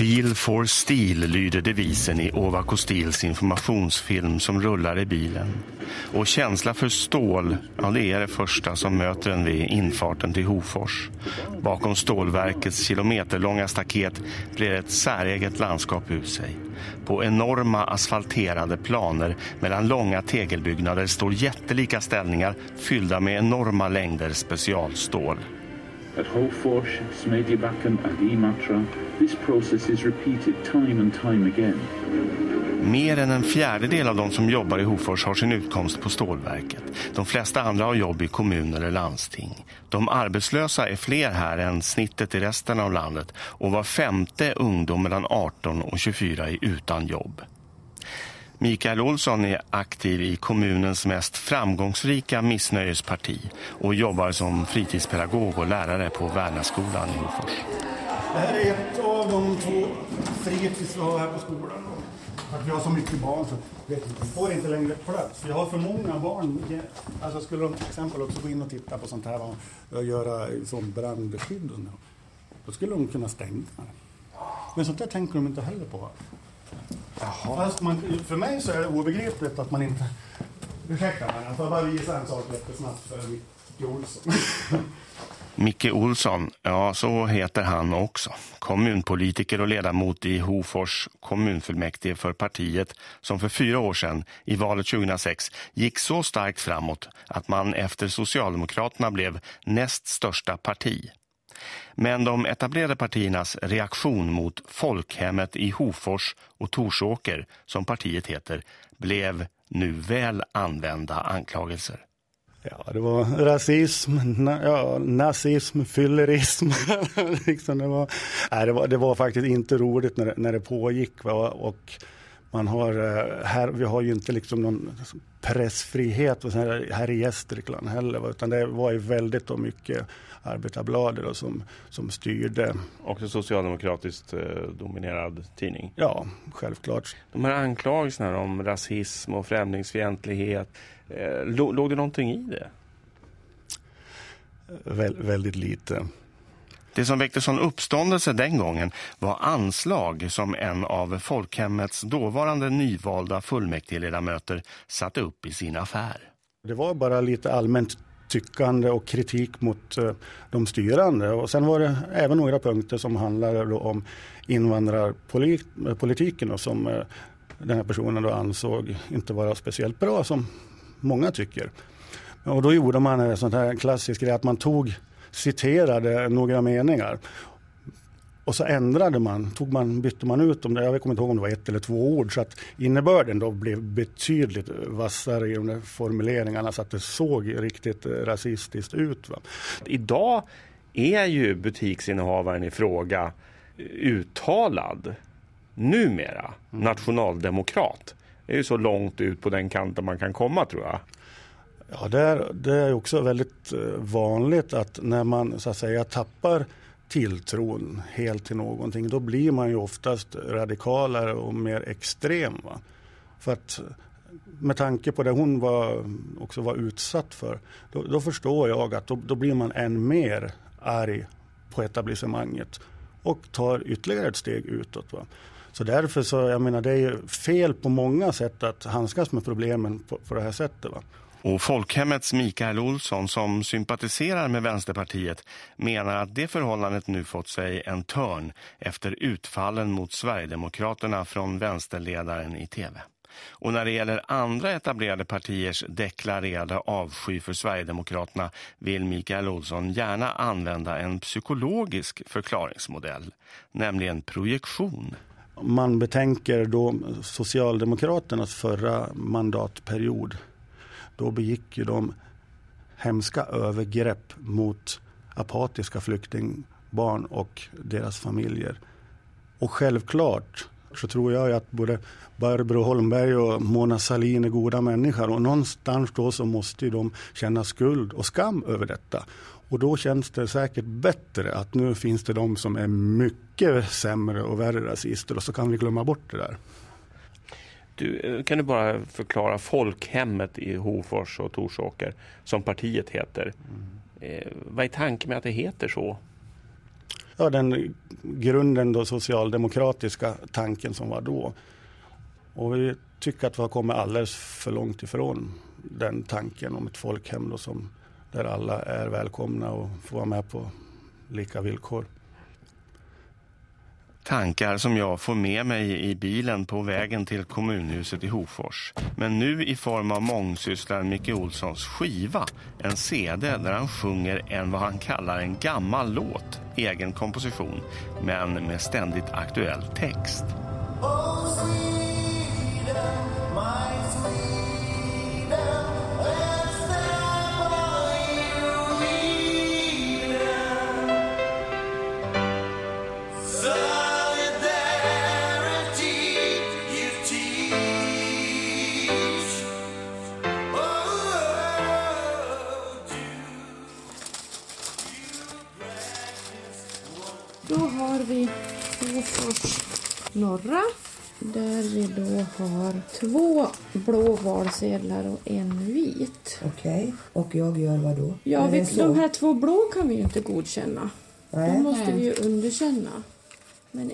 Speaker 1: Feel for Steel lyder devisen i Ovako Steels informationsfilm som rullar i bilen. Och känsla för stål, ja det är det första som möter en vid infarten till Hofors. Bakom stålverkets kilometerlånga staket blir ett säreget landskap ut sig. På enorma asfalterade planer mellan långa tegelbyggnader står jättelika ställningar fyllda med enorma längder specialstål.
Speaker 20: At Hofors, Smedjebacken and Imatra, this process is repeated time and time again.
Speaker 1: Mer än en fjärdedel av de som jobbar i Hofors har sin utkomst på stålverket. De flesta andra har jobb i kommuner eller landsting. De arbetslösa är fler här än snittet i resten av landet och var femte ungdom mellan 18 och 24 är utan jobb. Mikael Olsson är aktiv i kommunens mest framgångsrika missnöjesparti och jobbar som fritidspedagog och lärare på Värnaskolan i Hofors.
Speaker 3: Det här är ett av de två fritids vi har här på skolan. Att vi har så mycket barn så vet vi får inte längre plats. Vi har för många barn. Alltså skulle de till exempel också gå in och titta på sånt här och göra sån brandskydd. Då skulle de kunna stänga. Men sånt där tänker de inte heller på. Jaha. Fast man, för mig så är det obegripligt att man inte... Ursäkta mig, jag får bara visa en sak jättesnabbt för Micke Olsson.
Speaker 1: Micke Olsson, ja så heter han också. Kommunpolitiker och ledamot i Hofors kommunfullmäktige för partiet som för fyra år sedan i valet 2006 gick så starkt framåt att man efter Socialdemokraterna blev näst största parti. Men de etablerade partiernas reaktion mot folkhemmet i Hofors och Torsåker, som partiet heter, blev nu väl använda anklagelser.
Speaker 3: Ja, det var rasism, na, ja, nazism, fyllerism. liksom det, var, nej, det, var, det var faktiskt inte roligt när det, när det pågick. Va? Och man har, eh, här, vi har ju inte liksom någon pressfrihet här i Gästrikland heller. Utan det var ju väldigt och mycket Arbetarbladet som, som styrde.
Speaker 1: Också socialdemokratiskt eh, dominerad tidning?
Speaker 3: Ja, självklart.
Speaker 1: De här anklagelserna om rasism och främlingsfientlighet, eh, låg det någonting i det?
Speaker 3: Vä väldigt lite.
Speaker 1: Det som väckte sån uppståndelse den gången var anslag som en av folkhemmets dåvarande nyvalda fullmäktigeledamöter satte upp i sin affär.
Speaker 3: Det var bara lite allmänt tyckande och kritik mot eh, de styrande. Och sen var det även några punkter som handlade om invandrarpolitiken eh, och som eh, den här personen då ansåg inte vara speciellt bra som många tycker. Och då gjorde man en sån här klassisk grej att man tog citerade några meningar och så ändrade man, tog man, bytte man ut dem, jag kommer inte ihåg om det var ett eller två ord, så att innebörden då blev betydligt vassare i de där formuleringarna så att det såg riktigt rasistiskt ut. Va?
Speaker 1: Idag är ju butiksinnehavaren i fråga uttalad numera mm. nationaldemokrat. Det är ju så långt ut på den kanten man kan komma tror jag.
Speaker 3: Ja, det är, det är också väldigt eh, vanligt att när man så att säga tappar tilltron helt till någonting, då blir man ju oftast radikalare och mer extrem. Va? För att med tanke på det hon var, också var utsatt för, då, då förstår jag att då, då, blir man än mer arg på etablissemanget och tar ytterligare ett steg utåt. Va? Så därför så, jag menar det är fel på många sätt att handskas med problemen på, på det här sättet. Va?
Speaker 1: Och Folkhemmets Mikael Olsson som sympatiserar med Vänsterpartiet menar att det förhållandet nu fått sig en törn efter utfallen mot Sverigedemokraterna från vänsterledaren i tv. Och när det gäller andra etablerade partiers deklarerade avsky för Sverigedemokraterna vill Mikael Olsson gärna använda en psykologisk förklaringsmodell, nämligen projektion.
Speaker 3: Man betänker då Socialdemokraternas förra mandatperiod då begick ju de hemska övergrepp mot apatiska flyktingbarn och deras familjer. Och självklart så tror jag att både Barbro Holmberg och Mona Salin är goda människor och någonstans då så måste de känna skuld och skam över detta. Och då känns det säkert bättre att nu finns det de som är mycket sämre och värre rasister och så kan vi glömma bort det där.
Speaker 1: Du, eh, kan du bara förklara folkhemmet i Hofors och Torsåker som partiet heter? Mm. Eh, vad är tanken med att det heter så?
Speaker 3: Ja, den grunden då socialdemokratiska tanken som var då. Och vi tycker att vi har kommit alldeles för långt ifrån den tanken om ett folkhem då som, där alla är välkomna och får vara med på lika villkor.
Speaker 1: Tankar som jag får med mig i bilen på vägen till kommunhuset i Hofors. Men nu i form av mångsysslaren Micke Olssons skiva. En CD där han sjunger en vad han kallar en gammal låt. Egen komposition. Men med ständigt aktuell text. Oh,
Speaker 21: norra där vi då har två blå valsedlar och en vit.
Speaker 22: Okej, okay. och jag gör vad då?
Speaker 21: Ja, vi, de här två blå kan vi ju inte godkänna. Nej. De måste vi ju underkänna.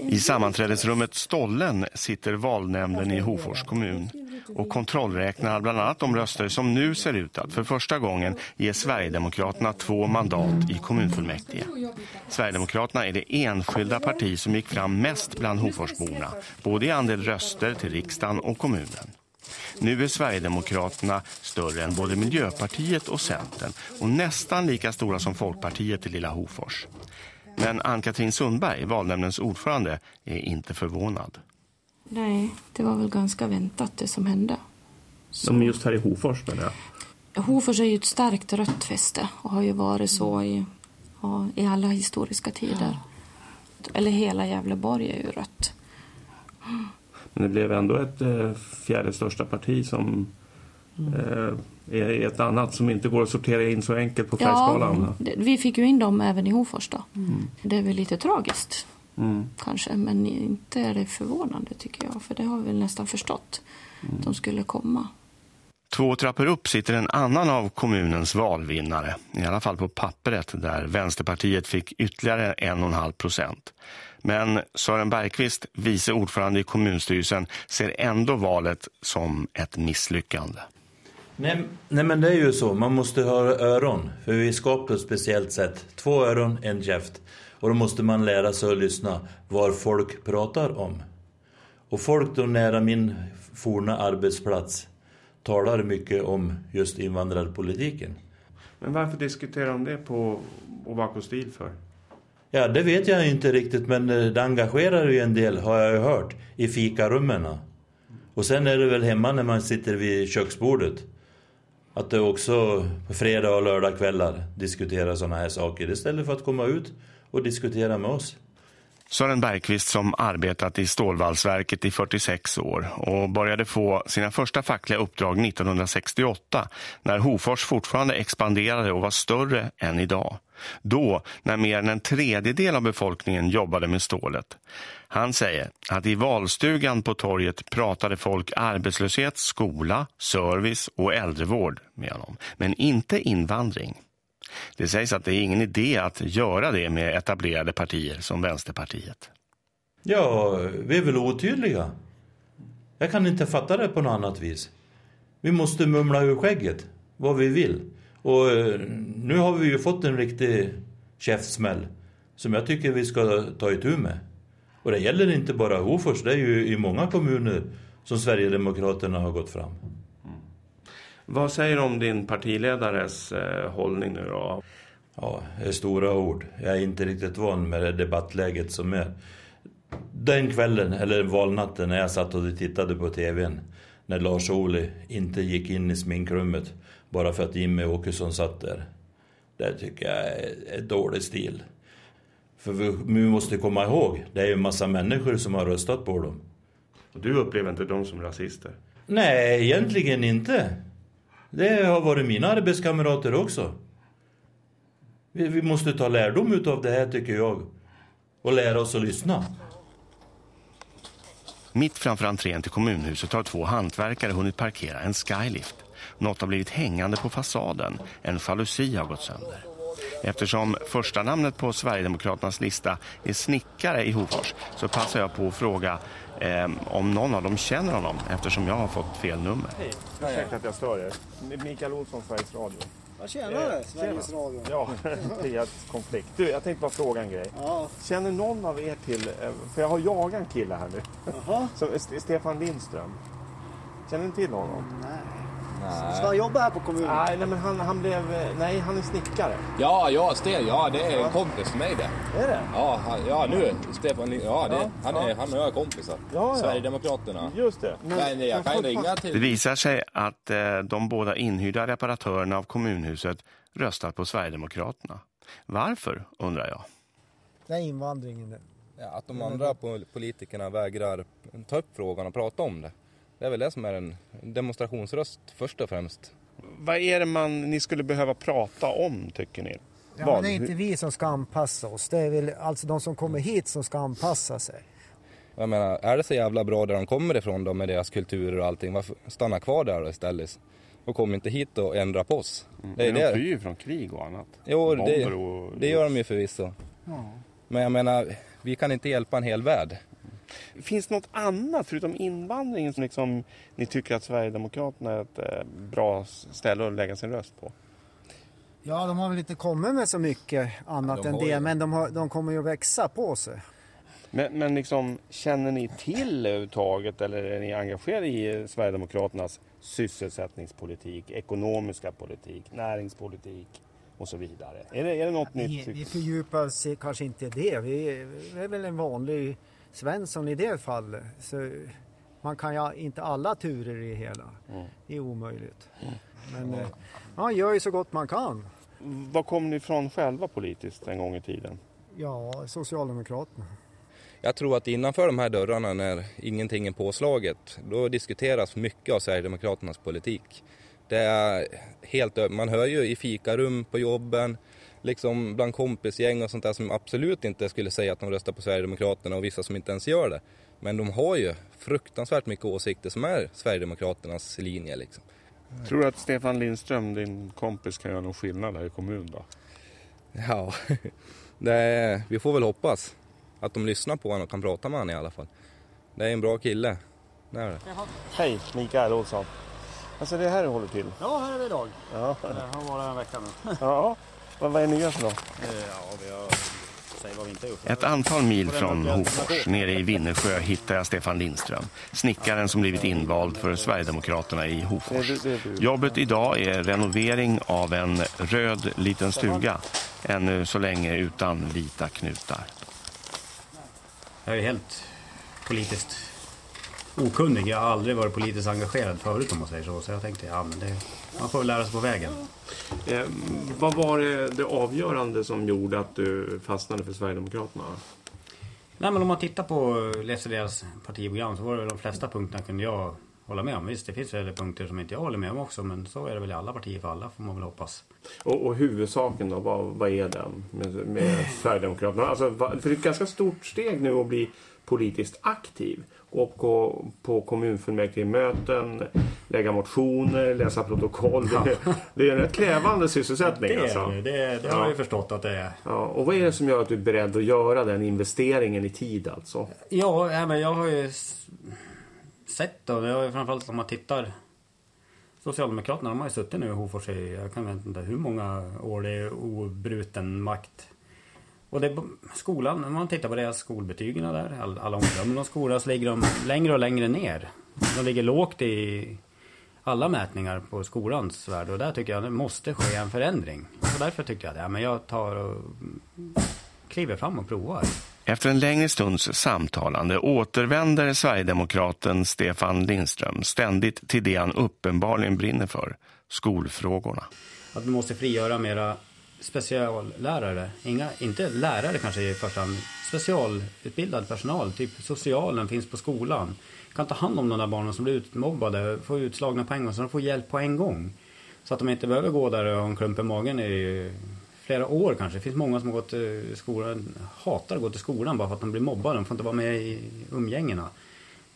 Speaker 1: I sammanträdesrummet Stollen sitter valnämnden i Hofors kommun och kontrollräknar bland annat de röster som nu ser ut att för första gången ge Sverigedemokraterna två mandat i kommunfullmäktige. Sverigedemokraterna är det enskilda parti som gick fram mest bland Hoforsborna, både i andel röster till riksdagen och kommunen. Nu är Sverigedemokraterna större än både Miljöpartiet och Centern och nästan lika stora som Folkpartiet i Lilla Hofors. Men Ann-Katrin Sundberg, valnämndens ordförande, är inte förvånad.
Speaker 21: Nej, det var väl ganska väntat det som hände.
Speaker 1: Så. Men just här i Hofors menar
Speaker 21: jag? Hofors är ju ett starkt rött fäste och har ju varit så i, ja, i alla historiska tider. Eller hela Gävleborg är ju rött.
Speaker 1: Men det blev ändå ett eh, fjärde största parti som mm. eh, är ett annat som inte går att sortera in så enkelt på färgskalan.
Speaker 21: Ja, vi fick ju in dem även i Hofors då. Mm. Det är väl lite tragiskt mm. kanske, men inte är det förvånande tycker jag. För det har vi nästan förstått mm. att de skulle komma.
Speaker 1: Två trappor upp sitter en annan av kommunens valvinnare, i alla fall på pappret där Vänsterpartiet fick ytterligare 1,5 procent. Men Sören Bergqvist, vice ordförande i kommunstyrelsen, ser ändå valet som ett misslyckande.
Speaker 23: Nej, nej, men det är ju så. Man måste ha öron. För vi skapar på ett speciellt sätt. Två öron, en käft. Och då måste man lära sig att lyssna vad folk pratar om. Och folk då nära min forna arbetsplats talar mycket om just invandrarpolitiken.
Speaker 1: Men varför diskuterar de det på Ovako Stil för?
Speaker 23: Ja, det vet jag inte riktigt, men det engagerar ju en del, har jag ju hört, i fikarummen. Och sen är det väl hemma när man sitter vid köksbordet att det också på fredag och lördagkvällar diskuterar sådana här saker istället för att komma ut och diskutera med oss.
Speaker 1: Sören Bergqvist som arbetat i stålvalsverket i 46 år och började få sina första fackliga uppdrag 1968 när Hofors fortfarande expanderade och var större än idag. Då när mer än en tredjedel av befolkningen jobbade med stålet. Han säger att i valstugan på torget pratade folk arbetslöshet, skola, service och äldrevård med honom, men inte invandring. Det sägs att det är ingen idé att göra det med etablerade partier som Vänsterpartiet.
Speaker 23: Ja, vi är väl otydliga. Jag kan inte fatta det på något annat vis. Vi måste mumla ur skägget vad vi vill. Och eh, nu har vi ju fått en riktig käftsmäll som jag tycker vi ska ta itu med. Och det gäller inte bara Hofors, det är ju i många kommuner som Sverigedemokraterna har gått fram.
Speaker 1: Vad säger du om din partiledares eh, hållning nu då?
Speaker 23: Ja, det är stora ord. Jag är inte riktigt van med det debattläget som är. Den kvällen, eller valnatten, när jag satt och tittade på tvn när Lars Ohly inte gick in i sminkrummet bara för att Jimmy Åkesson satt där. Det tycker jag är, är dålig stil. För vi, vi måste komma ihåg, det är ju en massa människor som har röstat på dem.
Speaker 1: Och du upplever inte dem som rasister?
Speaker 23: Nej, egentligen inte. Det har varit mina arbetskamrater också. Vi, vi måste ta lärdom utav det här tycker jag. Och lära oss att lyssna.
Speaker 1: Mitt framför entrén till kommunhuset har två hantverkare hunnit parkera en skylift. Något har blivit hängande på fasaden. En jalusi har gått sönder. Eftersom första namnet på Sverigedemokraternas lista är snickare i Hofors så passar jag på att fråga eh, om någon av dem känner honom eftersom jag har fått fel nummer.
Speaker 24: Hej, ursäkta att jag stör er. Mikael Olsson, Sveriges Radio.
Speaker 25: Ja, tjenare, Sveriges Radio.
Speaker 24: Ja, konflikt. Du, jag tänkte bara fråga en grej. Ja. Känner någon av er till, eh, för jag har jagat en kille här nu, Jaha. Som, Stefan Lindström. Känner ni till honom?
Speaker 25: Nej. Nej. Ska han jobba här på kommunen?
Speaker 24: Nej, nej men han, han blev... Nej, han är snickare.
Speaker 26: Ja, ja, Sten, ja det är en kompis till mig det.
Speaker 24: Är det?
Speaker 26: Ja, han, ja nu, Stefan ja, det, ja, han, är, ja. han och jag är kompisar.
Speaker 24: Ja, ja.
Speaker 26: Sverigedemokraterna.
Speaker 24: Just det.
Speaker 26: Men, men jag kan ringa till...
Speaker 1: Det visar sig att eh, de båda inhyrda reparatörerna av kommunhuset röstar på Sverigedemokraterna. Varför, undrar jag.
Speaker 25: Det är invandringen.
Speaker 26: Ja, att de andra politikerna vägrar ta upp frågan och prata om det. Det är väl det som är en demonstrationsröst först och främst.
Speaker 1: Vad är det man, ni skulle behöva prata om tycker ni?
Speaker 25: Ja, men det är inte vi som ska anpassa oss. Det är väl alltså de som kommer hit som ska anpassa sig.
Speaker 26: Jag menar, är det så jävla bra där de kommer ifrån då med deras kulturer och allting, varför stanna kvar där då istället? Och kom inte hit och ändra på oss.
Speaker 1: Mm. Det är men de flyr ju från krig och annat.
Speaker 26: Jo, det, och... det gör de ju förvisso. Ja. Men jag menar, vi kan inte hjälpa en hel värld.
Speaker 1: Finns det något annat förutom invandringen som liksom, ni tycker att Sverigedemokraterna är ett eh, bra ställe att lägga sin röst på?
Speaker 25: Ja, de har väl inte kommit med så mycket annat de än det, ju... men de, har, de kommer ju att växa på sig.
Speaker 1: Men, men liksom, känner ni till överhuvudtaget eller är ni engagerade i Sverigedemokraternas sysselsättningspolitik, ekonomiska politik, näringspolitik och så vidare? Är det, är det något
Speaker 25: ja,
Speaker 1: nytt?
Speaker 25: Vi, vi fördjupar oss kanske inte i det. Vi, vi är väl en vanlig Svensson i det fallet. Så man kan ju inte alla turer i hela. Mm. Det är omöjligt. Mm. Men mm. man gör ju så gott man kan.
Speaker 1: Var kom ni ifrån själva politiskt en gång i tiden?
Speaker 25: Ja, Socialdemokraterna.
Speaker 26: Jag tror att innanför de här dörrarna när ingenting är påslaget, då diskuteras mycket av Sverigedemokraternas politik. Det är helt, man hör ju i fikarum på jobben, liksom bland kompisgäng och sånt där som absolut inte skulle säga att de röstar på Sverigedemokraterna och vissa som inte ens gör det. Men de har ju fruktansvärt mycket åsikter som är Sverigedemokraternas linje liksom.
Speaker 1: Tror du att Stefan Lindström, din kompis, kan göra någon skillnad här i kommunen då?
Speaker 26: Ja, är, vi får väl hoppas att de lyssnar på honom och kan prata med honom i alla fall. Det är en bra kille. Det är det.
Speaker 24: Hej, Mikael Olsson. Alltså det är här du håller till?
Speaker 25: Ja, här är vi idag.
Speaker 24: Ja.
Speaker 25: Jag har varit en vecka nu.
Speaker 24: Ja. Vad, vad är nyast då?
Speaker 25: Ja, vi har...
Speaker 1: Ett antal mil från Hofors, nere i Vinnersjö, hittar jag Stefan Lindström. Snickaren som blivit invald för Sverigedemokraterna i Hofors. Jobbet idag är renovering av en röd liten stuga. Ännu så länge utan vita knutar.
Speaker 27: Jag är helt politiskt okunnig. Jag har aldrig varit politiskt engagerad förut om man säger så. Så jag tänkte, ja men det, man får lära sig på vägen.
Speaker 1: Eh, vad var det, det avgörande som gjorde att du fastnade för Sverigedemokraterna?
Speaker 27: Nej men om man tittar på läser deras partiprogram så var det de flesta punkterna kunde jag hålla med om. Visst, det finns väl punkter som inte jag håller med om också, men så är det väl i alla partier för alla får man väl hoppas.
Speaker 24: Och, och huvudsaken då, vad, vad är den med, med Sverigedemokraterna? Alltså, för det är ett ganska stort steg nu att bli politiskt aktiv. Och på, kommunfullmäktige-möten, lägga motioner, läsa protokoll. Ja. Det, det, är en rätt krävande sysselsättning.
Speaker 27: Det,
Speaker 24: alltså.
Speaker 27: det, det, det har jag ju förstått att det är.
Speaker 24: Ja. Och vad är det som gör att du är beredd att göra den investeringen i tid alltså?
Speaker 27: Ja, men jag har ju sett då, det är framförallt om man tittar Socialdemokraterna de har ju suttit nu i Hofors i, jag kan inte hur många år, det är obruten makt. Och det, skolan, när man tittar på deras skolbetygen där, all, alla omdömen om skolan, så ligger de längre och längre ner. De ligger lågt i alla mätningar på skolans värld och där tycker jag det måste ske en förändring. Och därför tycker jag att ja, men jag tar och kliver fram och provar.
Speaker 1: Efter en längre stunds samtalande återvänder Sverigedemokraten Stefan Lindström ständigt till det han uppenbarligen brinner för, skolfrågorna.
Speaker 27: Att vi måste frigöra mera speciallärare, Inga, inte lärare kanske i första hand, specialutbildad personal, typ socialen finns på skolan. Kan ta hand om de där barnen som blir utmobbade, får utslagna på en gång, så de får hjälp på en gång. Så att de inte behöver gå där och ha en klump i magen i flera år kanske. Det finns många som har gått till skolan, hatar att gå till skolan bara för att de blir mobbade. De får inte vara med i umgängena.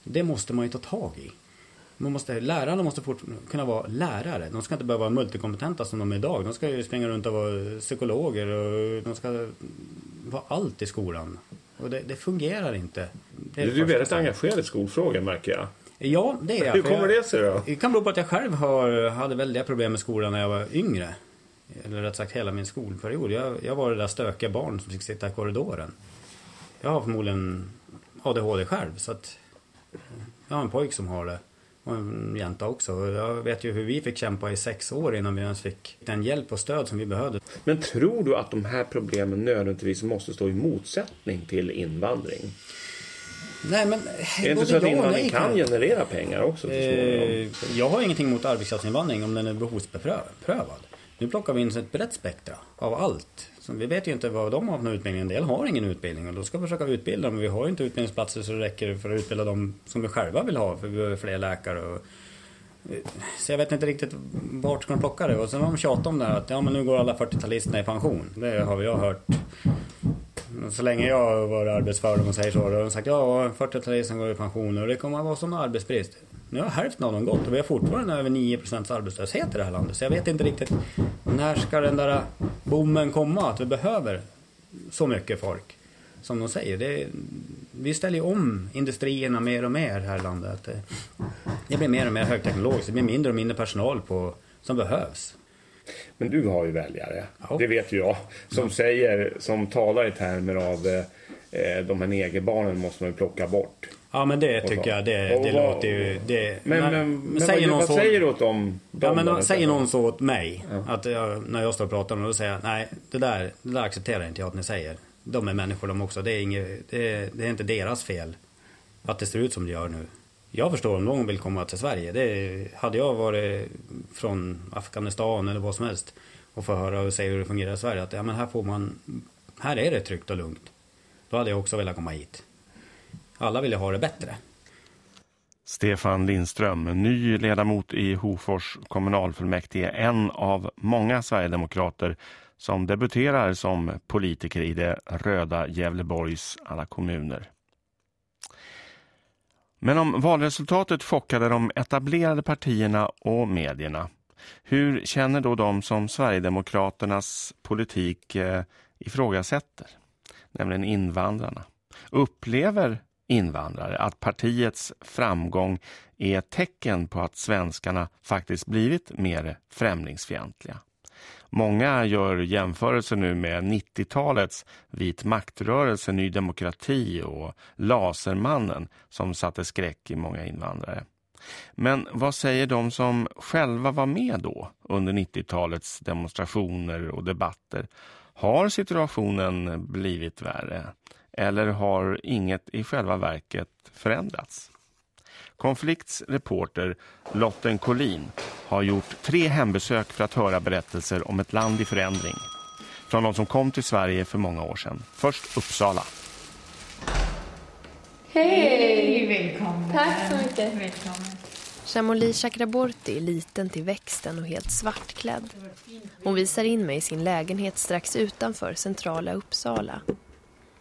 Speaker 27: Det måste man ju ta tag i. Man måste, lärarna måste fort, kunna vara lärare. De ska inte behöva vara multikompetenta som de är idag. De ska ju springa runt och vara psykologer och de ska vara allt i skolan. Och det, det fungerar inte.
Speaker 24: Det är du är väldigt engagerad i skolfrågor märker jag.
Speaker 27: Ja, det är jag.
Speaker 24: Hur kommer det sig då?
Speaker 27: Det kan bero på att jag själv har, hade väldiga problem med skolan när jag var yngre eller rätt sagt hela min skolperiod. Jag, jag var det där stökiga barn som fick sitta i korridoren. Jag har förmodligen ADHD själv så att jag har en pojk som har det. Och en jänta också. Jag vet ju hur vi fick kämpa i sex år innan vi ens fick den hjälp och stöd som vi behövde.
Speaker 24: Men tror du att de här problemen nödvändigtvis måste stå i motsättning till invandring?
Speaker 27: Nej, men...
Speaker 24: Är det inte så att invandring kan generera pengar också?
Speaker 27: Eh, jag har ingenting emot arbetskraftsinvandring om den är behovsprövad. Nu plockar vi in ett brett spektra av allt. Så vi vet ju inte vad de har för utbildning. En del har ingen utbildning och då ska vi försöka utbilda dem. Vi har ju inte utbildningsplatser så det räcker för att utbilda dem som vi själva vill ha. För vi behöver fler läkare. Och, så jag vet inte riktigt vart ska de plocka det. Och sen har de tjatat om det här att ja men nu går alla 40-talisterna i pension. Det har jag hört. Så länge jag har varit arbetsför om man säger så. Då har de sagt ja 40-talisterna går i pension och det kommer att vara sån arbetsbrist. Nu har hälften av dem gått och vi har fortfarande över 9% arbetslöshet i det här landet. Så jag vet inte riktigt när ska den där bommen komma att vi behöver så mycket folk som de säger. Det, vi ställer ju om industrierna mer och mer här i landet. Det blir mer och mer högteknologiskt. Det blir mindre och mindre personal på, som behövs.
Speaker 24: Men du har ju väljare, ja. det vet ju jag, som säger, som talar i termer av eh, de här negerbarnen måste man ju plocka bort.
Speaker 27: Ja men det tycker jag, det, det låter ju... Det,
Speaker 24: men, men, men, men säger vad, någon vad säger du åt dem?
Speaker 27: Ja, men då, säger någon så åt mig, ja. att jag, när jag står och pratar med dem, då säger jag nej, det där, det där accepterar inte jag att ni säger. De är människor de också, det är, inget, det, det är inte deras fel att det ser ut som det gör nu. Jag förstår om någon vill komma till Sverige. Det, hade jag varit från Afghanistan eller vad som helst och få höra och se hur det fungerar i Sverige, att ja, men här får man... Här är det tryggt och lugnt. Då hade jag också velat komma hit. Alla vill ju ha det bättre.
Speaker 1: Stefan Lindström, ny ledamot i Hofors kommunalfullmäktige, en av många Sverigedemokrater som debuterar som politiker i det röda Gävleborgs alla kommuner. Men om valresultatet chockade de etablerade partierna och medierna, hur känner då de som Sverigedemokraternas politik eh, ifrågasätter, nämligen invandrarna? Upplever invandrare att partiets framgång är ett tecken på att svenskarna faktiskt blivit mer främlingsfientliga. Många gör jämförelser nu med 90-talets vit maktrörelse, Ny demokrati och Lasermannen som satte skräck i många invandrare. Men vad säger de som själva var med då under 90-talets demonstrationer och debatter? Har situationen blivit värre? Eller har inget i själva verket förändrats? Konflikts reporter Lotten Collin har gjort tre hembesök för att höra berättelser om ett land i förändring. Från de som kom till Sverige för många år sedan. Först Uppsala.
Speaker 28: Hej! Välkommen. Tack så mycket.
Speaker 29: Välkommen. Shamoli Chakraborty är liten till växten och helt svartklädd. Hon visar in mig i sin lägenhet strax utanför centrala Uppsala.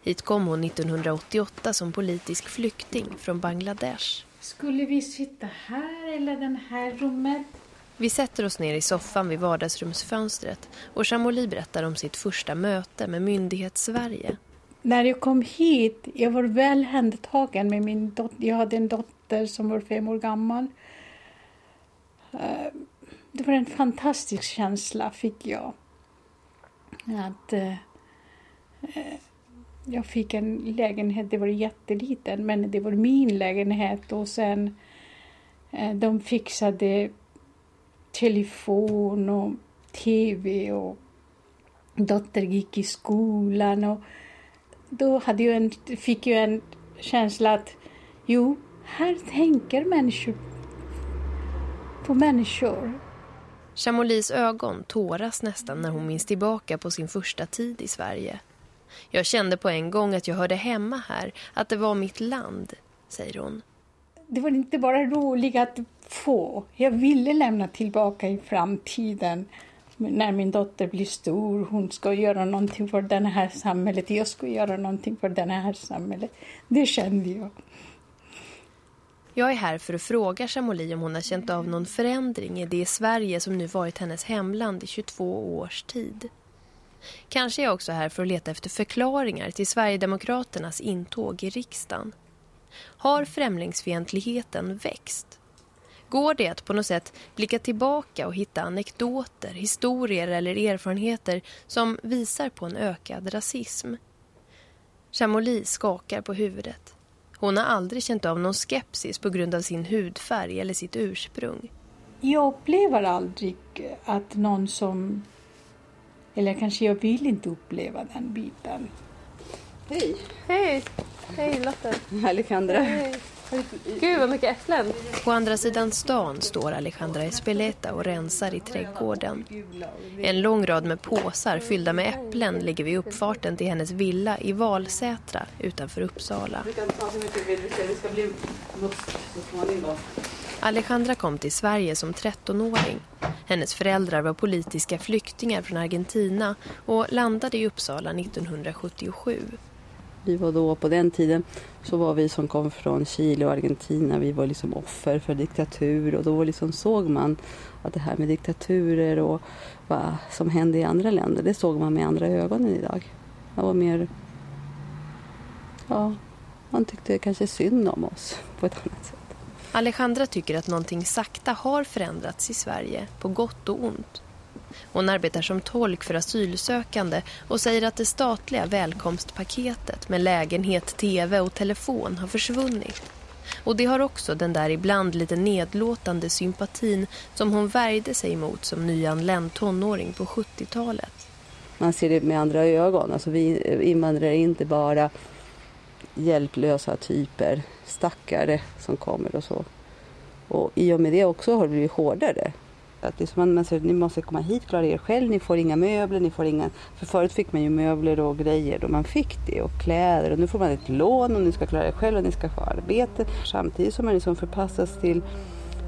Speaker 29: Hit kom hon 1988 som politisk flykting från Bangladesh.
Speaker 28: Skulle vi sitta här eller den här rummet?
Speaker 29: Vi sätter oss ner i soffan vid vardagsrumsfönstret och Shamoli berättar om sitt första möte med myndighet Sverige.
Speaker 28: När jag kom hit, jag var väl händertagen med min dotter. Jag hade en dotter som var fem år gammal. Eh, det var en fantastisk känsla fick jag. Att eh, eh, jag fick en lägenhet, det var jätteliten, men det var min lägenhet och sen eh, de fixade telefon och tv och dotter gick i skolan och då hade jag en, fick jag en känsla att jo, här tänker människor på människor.
Speaker 29: Chamolis ögon tåras nästan när hon minns tillbaka på sin första tid i Sverige. Jag kände på en gång att jag hörde hemma här, att det var mitt land, säger hon.
Speaker 28: Det var inte bara roligt att få. Jag ville lämna tillbaka i framtiden när min dotter blir stor, hon ska göra någonting för det här samhället, jag ska göra någonting för det här samhället. Det kände jag.
Speaker 29: Jag är här för att fråga Chamoli om hon har känt av någon förändring i det Sverige som nu varit hennes hemland i 22 års tid. Kanske är jag också här för att leta efter förklaringar till Sverigedemokraternas intåg i riksdagen. Har främlingsfientligheten växt? Går det att på något sätt blicka tillbaka och hitta anekdoter, historier eller erfarenheter som visar på en ökad rasism? Chamoli skakar på huvudet. Hon har aldrig känt av någon skepsis på grund av sin hudfärg eller sitt ursprung.
Speaker 28: Jag upplever aldrig att någon som... Eller kanske jag vill inte uppleva den biten.
Speaker 30: Hej!
Speaker 29: Hej! Hej Lotta!
Speaker 30: Alejandra! Hej.
Speaker 29: Gud vad mycket äpplen! På andra sidan stan står Alejandra Espeleta och rensar i trädgården. En lång rad med påsar fyllda med äpplen ligger vid uppfarten till hennes villa i Valsätra utanför Uppsala. Alejandra kom till Sverige som 13-åring. Hennes föräldrar var politiska flyktingar från Argentina och landade i Uppsala 1977.
Speaker 30: Vi var då på den tiden så var vi som kom från Chile och Argentina, vi var liksom offer för diktatur och då liksom såg man att det här med diktaturer och vad som hände i andra länder, det såg man med andra ögon idag. Det var mer, ja, man tyckte kanske synd om oss på ett annat sätt.
Speaker 29: Alejandra tycker att någonting sakta har förändrats i Sverige, på gott och ont. Hon arbetar som tolk för asylsökande och säger att det statliga välkomstpaketet med lägenhet, tv och telefon har försvunnit. Och det har också den där ibland lite nedlåtande sympatin som hon värjde sig emot som nyanländ tonåring på 70-talet.
Speaker 30: Man ser det med andra ögon. Alltså vi invandrare är inte bara hjälplösa typer, stackare som kommer och så. Och i och med det också har det blivit hårdare. Att det är som att man säger, ni måste komma hit, klara er själv, ni får inga möbler, ni får inga... För förut fick man ju möbler och grejer då man fick det och kläder och nu får man ett lån och ni ska klara er själv och ni ska få arbete. Samtidigt som man liksom förpassas till,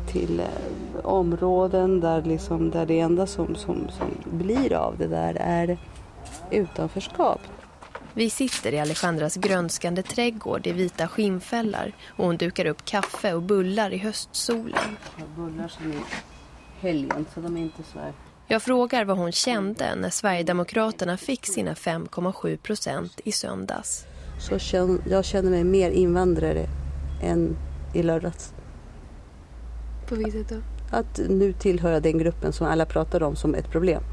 Speaker 30: till eh, områden där, liksom, där det enda som, som, som blir av det där är utanförskap.
Speaker 29: Vi sitter i Alejandras grönskande trädgård i vita skinnfällar och hon dukar upp kaffe och bullar i höstsolen.
Speaker 30: Bullar som är helgen så de är inte så här.
Speaker 29: Jag frågar vad hon kände när Sverigedemokraterna fick sina 5,7 procent i söndags.
Speaker 30: Så känn, jag känner mig mer invandrare än i lördags.
Speaker 29: På vilket sätt då?
Speaker 30: Att nu tillhöra den gruppen som alla pratar om som ett problem.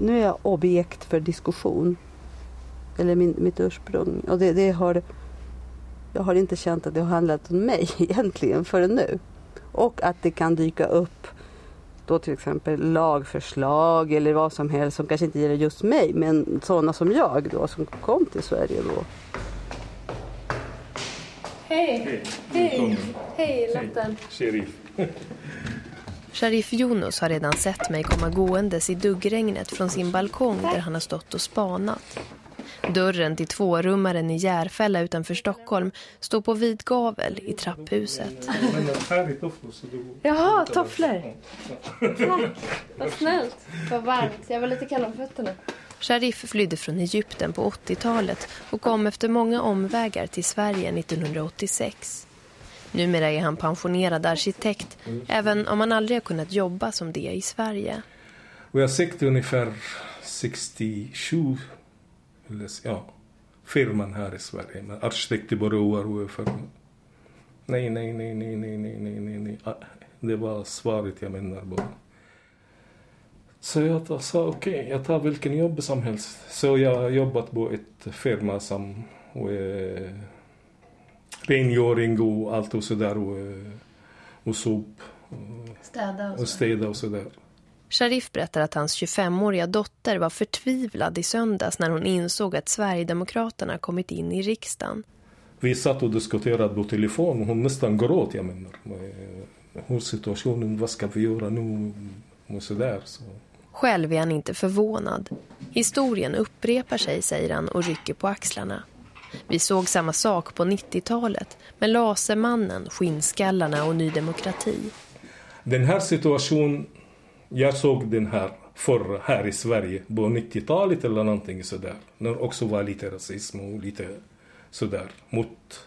Speaker 30: Nu är jag objekt för diskussion. Eller min, mitt ursprung. Och det, det har, jag har inte känt att det har handlat om mig egentligen förrän nu. Och att det kan dyka upp då till exempel lagförslag eller vad som helst som kanske inte gäller just mig men sådana som jag då som kom till Sverige då.
Speaker 29: Hej! Hej! Hej Lotten!
Speaker 24: Sheriff.
Speaker 29: Sharif Yunus har redan sett mig komma gåendes i duggregnet från sin balkong där han har stått och spanat. Dörren till tvårummaren i Järfälla utanför Stockholm står på vid gavel i trapphuset.
Speaker 31: Jaha, tofflor.
Speaker 29: Tack, vad snällt. Vad varmt, jag var lite kall om fötterna. Sharif flydde från Egypten på 80-talet och kom efter många omvägar till Sverige 1986. Numera är han pensionerad arkitekt, även om han aldrig har kunnat jobba som det i Sverige.
Speaker 32: Vi har sett ungefär 67 ja, firman här i Sverige. Men arkitektbyråer för... Nej, nej, nej, nej, nej, nej, nej, nej, nej. Det var svaret jag menar bara. Så jag sa okej, okay, jag tar vilken jobb som helst. Så jag har jobbat på ett firma som eh, rengöring och allt och sådär och, och sop.
Speaker 29: Och, städa och,
Speaker 32: och städa och sådär.
Speaker 29: Sharif berättar att hans 25-åriga dotter var förtvivlad i söndags när hon insåg att Sverigedemokraterna kommit in i riksdagen.
Speaker 32: Vi satt och diskuterade på telefon och hon nästan gråt, jag menar. Hur situationen, vad ska vi göra nu? Och sådär. Så.
Speaker 29: Själv är han inte förvånad. Historien upprepar sig, säger han och rycker på axlarna. Vi såg samma sak på 90-talet med Lasermannen, Skinnskallarna och Ny Demokrati.
Speaker 32: Den här situationen, jag såg den här förr här i Sverige på 90-talet eller någonting sådär. När det också var lite rasism och lite sådär mot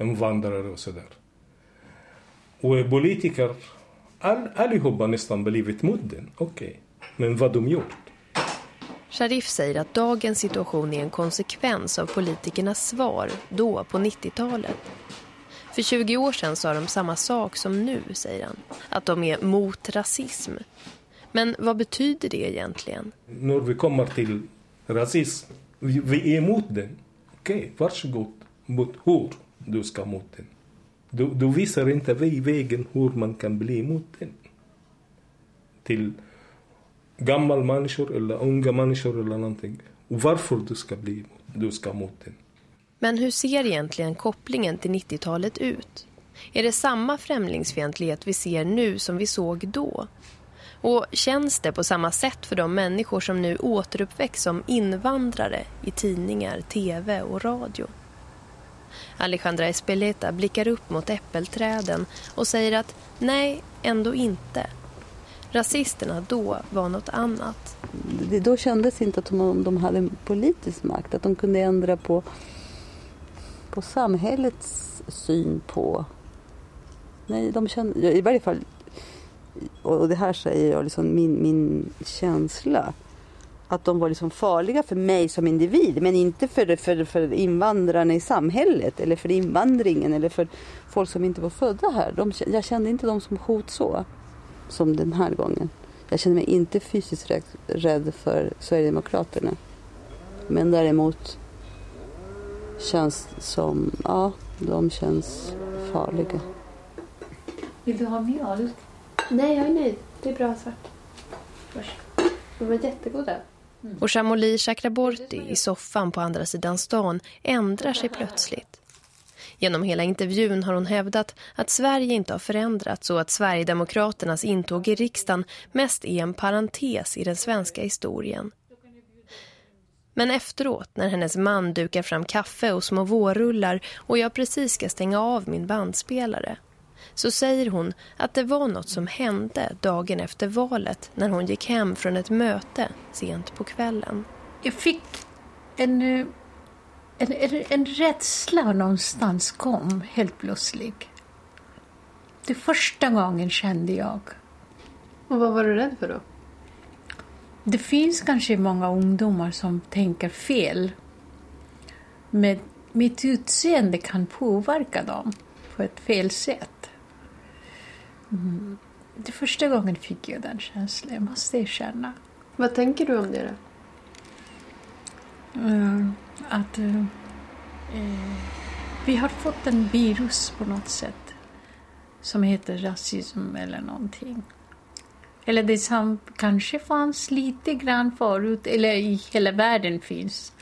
Speaker 32: invandrare och sådär. Och politiker, all, allihopa nästan blivit mot den. Okej, okay. men vad de gjort?
Speaker 29: Sharif säger att dagens situation är en konsekvens av politikernas svar då på 90-talet. För 20 år sedan sa de samma sak som nu, säger han. Att de är mot rasism. Men vad betyder det egentligen?
Speaker 32: När vi kommer till rasism, vi, vi är emot den. Okej, okay, varsågod. Mot hur du ska mot den. Du, du visar inte vi vägen hur man kan bli emot den. Till gamla människor eller unga människor eller någonting. Och varför du ska bli du ska mot den.
Speaker 29: Men hur ser egentligen kopplingen till 90-talet ut? Är det samma främlingsfientlighet vi ser nu som vi såg då? Och känns det på samma sätt för de människor som nu återuppväcks som invandrare i tidningar, tv och radio? Alejandra Espeleta blickar upp mot äppelträden och säger att nej, ändå inte. Rasisterna då var något annat.
Speaker 30: Det, då kändes inte att de, de hade politisk makt, att de kunde ändra på, på samhällets syn på... Nej, de kände, i varje fall, och det här säger jag, liksom min, min känsla att de var liksom farliga för mig som individ men inte för, för, för invandrarna i samhället eller för invandringen eller för folk som inte var födda här. De, jag kände inte dem som hot så som den här gången. Jag känner mig inte fysiskt rädd för Sverigedemokraterna. Men däremot känns som, ja, de känns farliga.
Speaker 28: Vill du ha mjölk?
Speaker 29: Nej, jag är nöjd. Det är bra svart. De var jättegoda. Mm. Och Chamoli Chakraborty i soffan på andra sidan stan ändrar sig plötsligt. Genom hela intervjun har hon hävdat att Sverige inte har förändrats och att Sverigedemokraternas intåg i riksdagen mest är en parentes i den svenska historien. Men efteråt, när hennes man dukar fram kaffe och små vårrullar och jag precis ska stänga av min bandspelare så säger hon att det var något som hände dagen efter valet när hon gick hem från ett möte sent på kvällen.
Speaker 28: Jag fick en en, en, en rädsla någonstans kom helt plötsligt. Det första gången kände jag.
Speaker 29: Och vad var du rädd för då?
Speaker 28: Det finns kanske många ungdomar som tänker fel. Men mitt utseende kan påverka dem på ett fel sätt. Mm. Det första gången fick jag den känslan, jag måste erkänna.
Speaker 29: Vad tänker du om det då?
Speaker 28: Mm att eh, vi har fått en virus på något sätt som heter rasism eller någonting. Eller det som kanske fanns lite grann förut, eller i hela världen finns.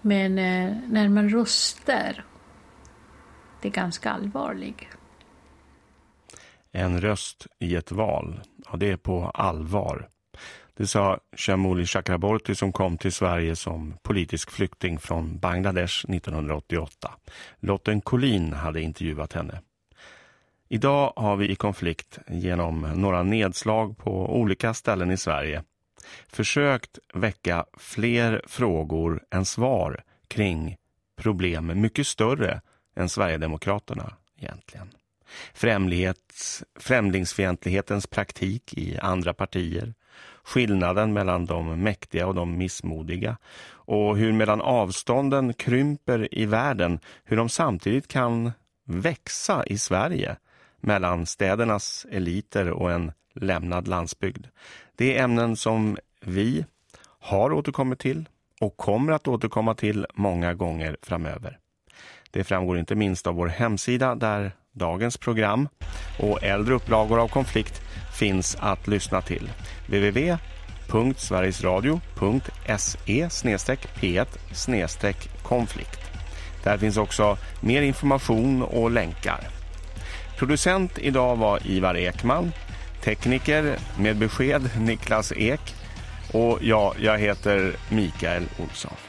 Speaker 28: Men eh, när man röstar, det är ganska allvarligt.
Speaker 1: En röst i ett val, ja det är på allvar. Det sa Shamoli Chakraborty som kom till Sverige som politisk flykting från Bangladesh 1988. Lotten Collin hade intervjuat henne. Idag har vi i konflikt genom några nedslag på olika ställen i Sverige försökt väcka fler frågor än svar kring problem mycket större än Sverigedemokraterna egentligen. Främlingsfientlighetens praktik i andra partier, skillnaden mellan de mäktiga och de missmodiga och hur medan avstånden krymper i världen, hur de samtidigt kan växa i Sverige mellan städernas eliter och en lämnad landsbygd. Det är ämnen som vi har återkommit till och kommer att återkomma till många gånger framöver. Det framgår inte minst av vår hemsida där dagens program och äldre upplagor av konflikt finns att lyssna till. www.sverigesradio.se p1 konflikt. Där finns också mer information och länkar. Producent idag var Ivar Ekman, tekniker med besked Niklas Ek och ja, jag heter Mikael Olsson.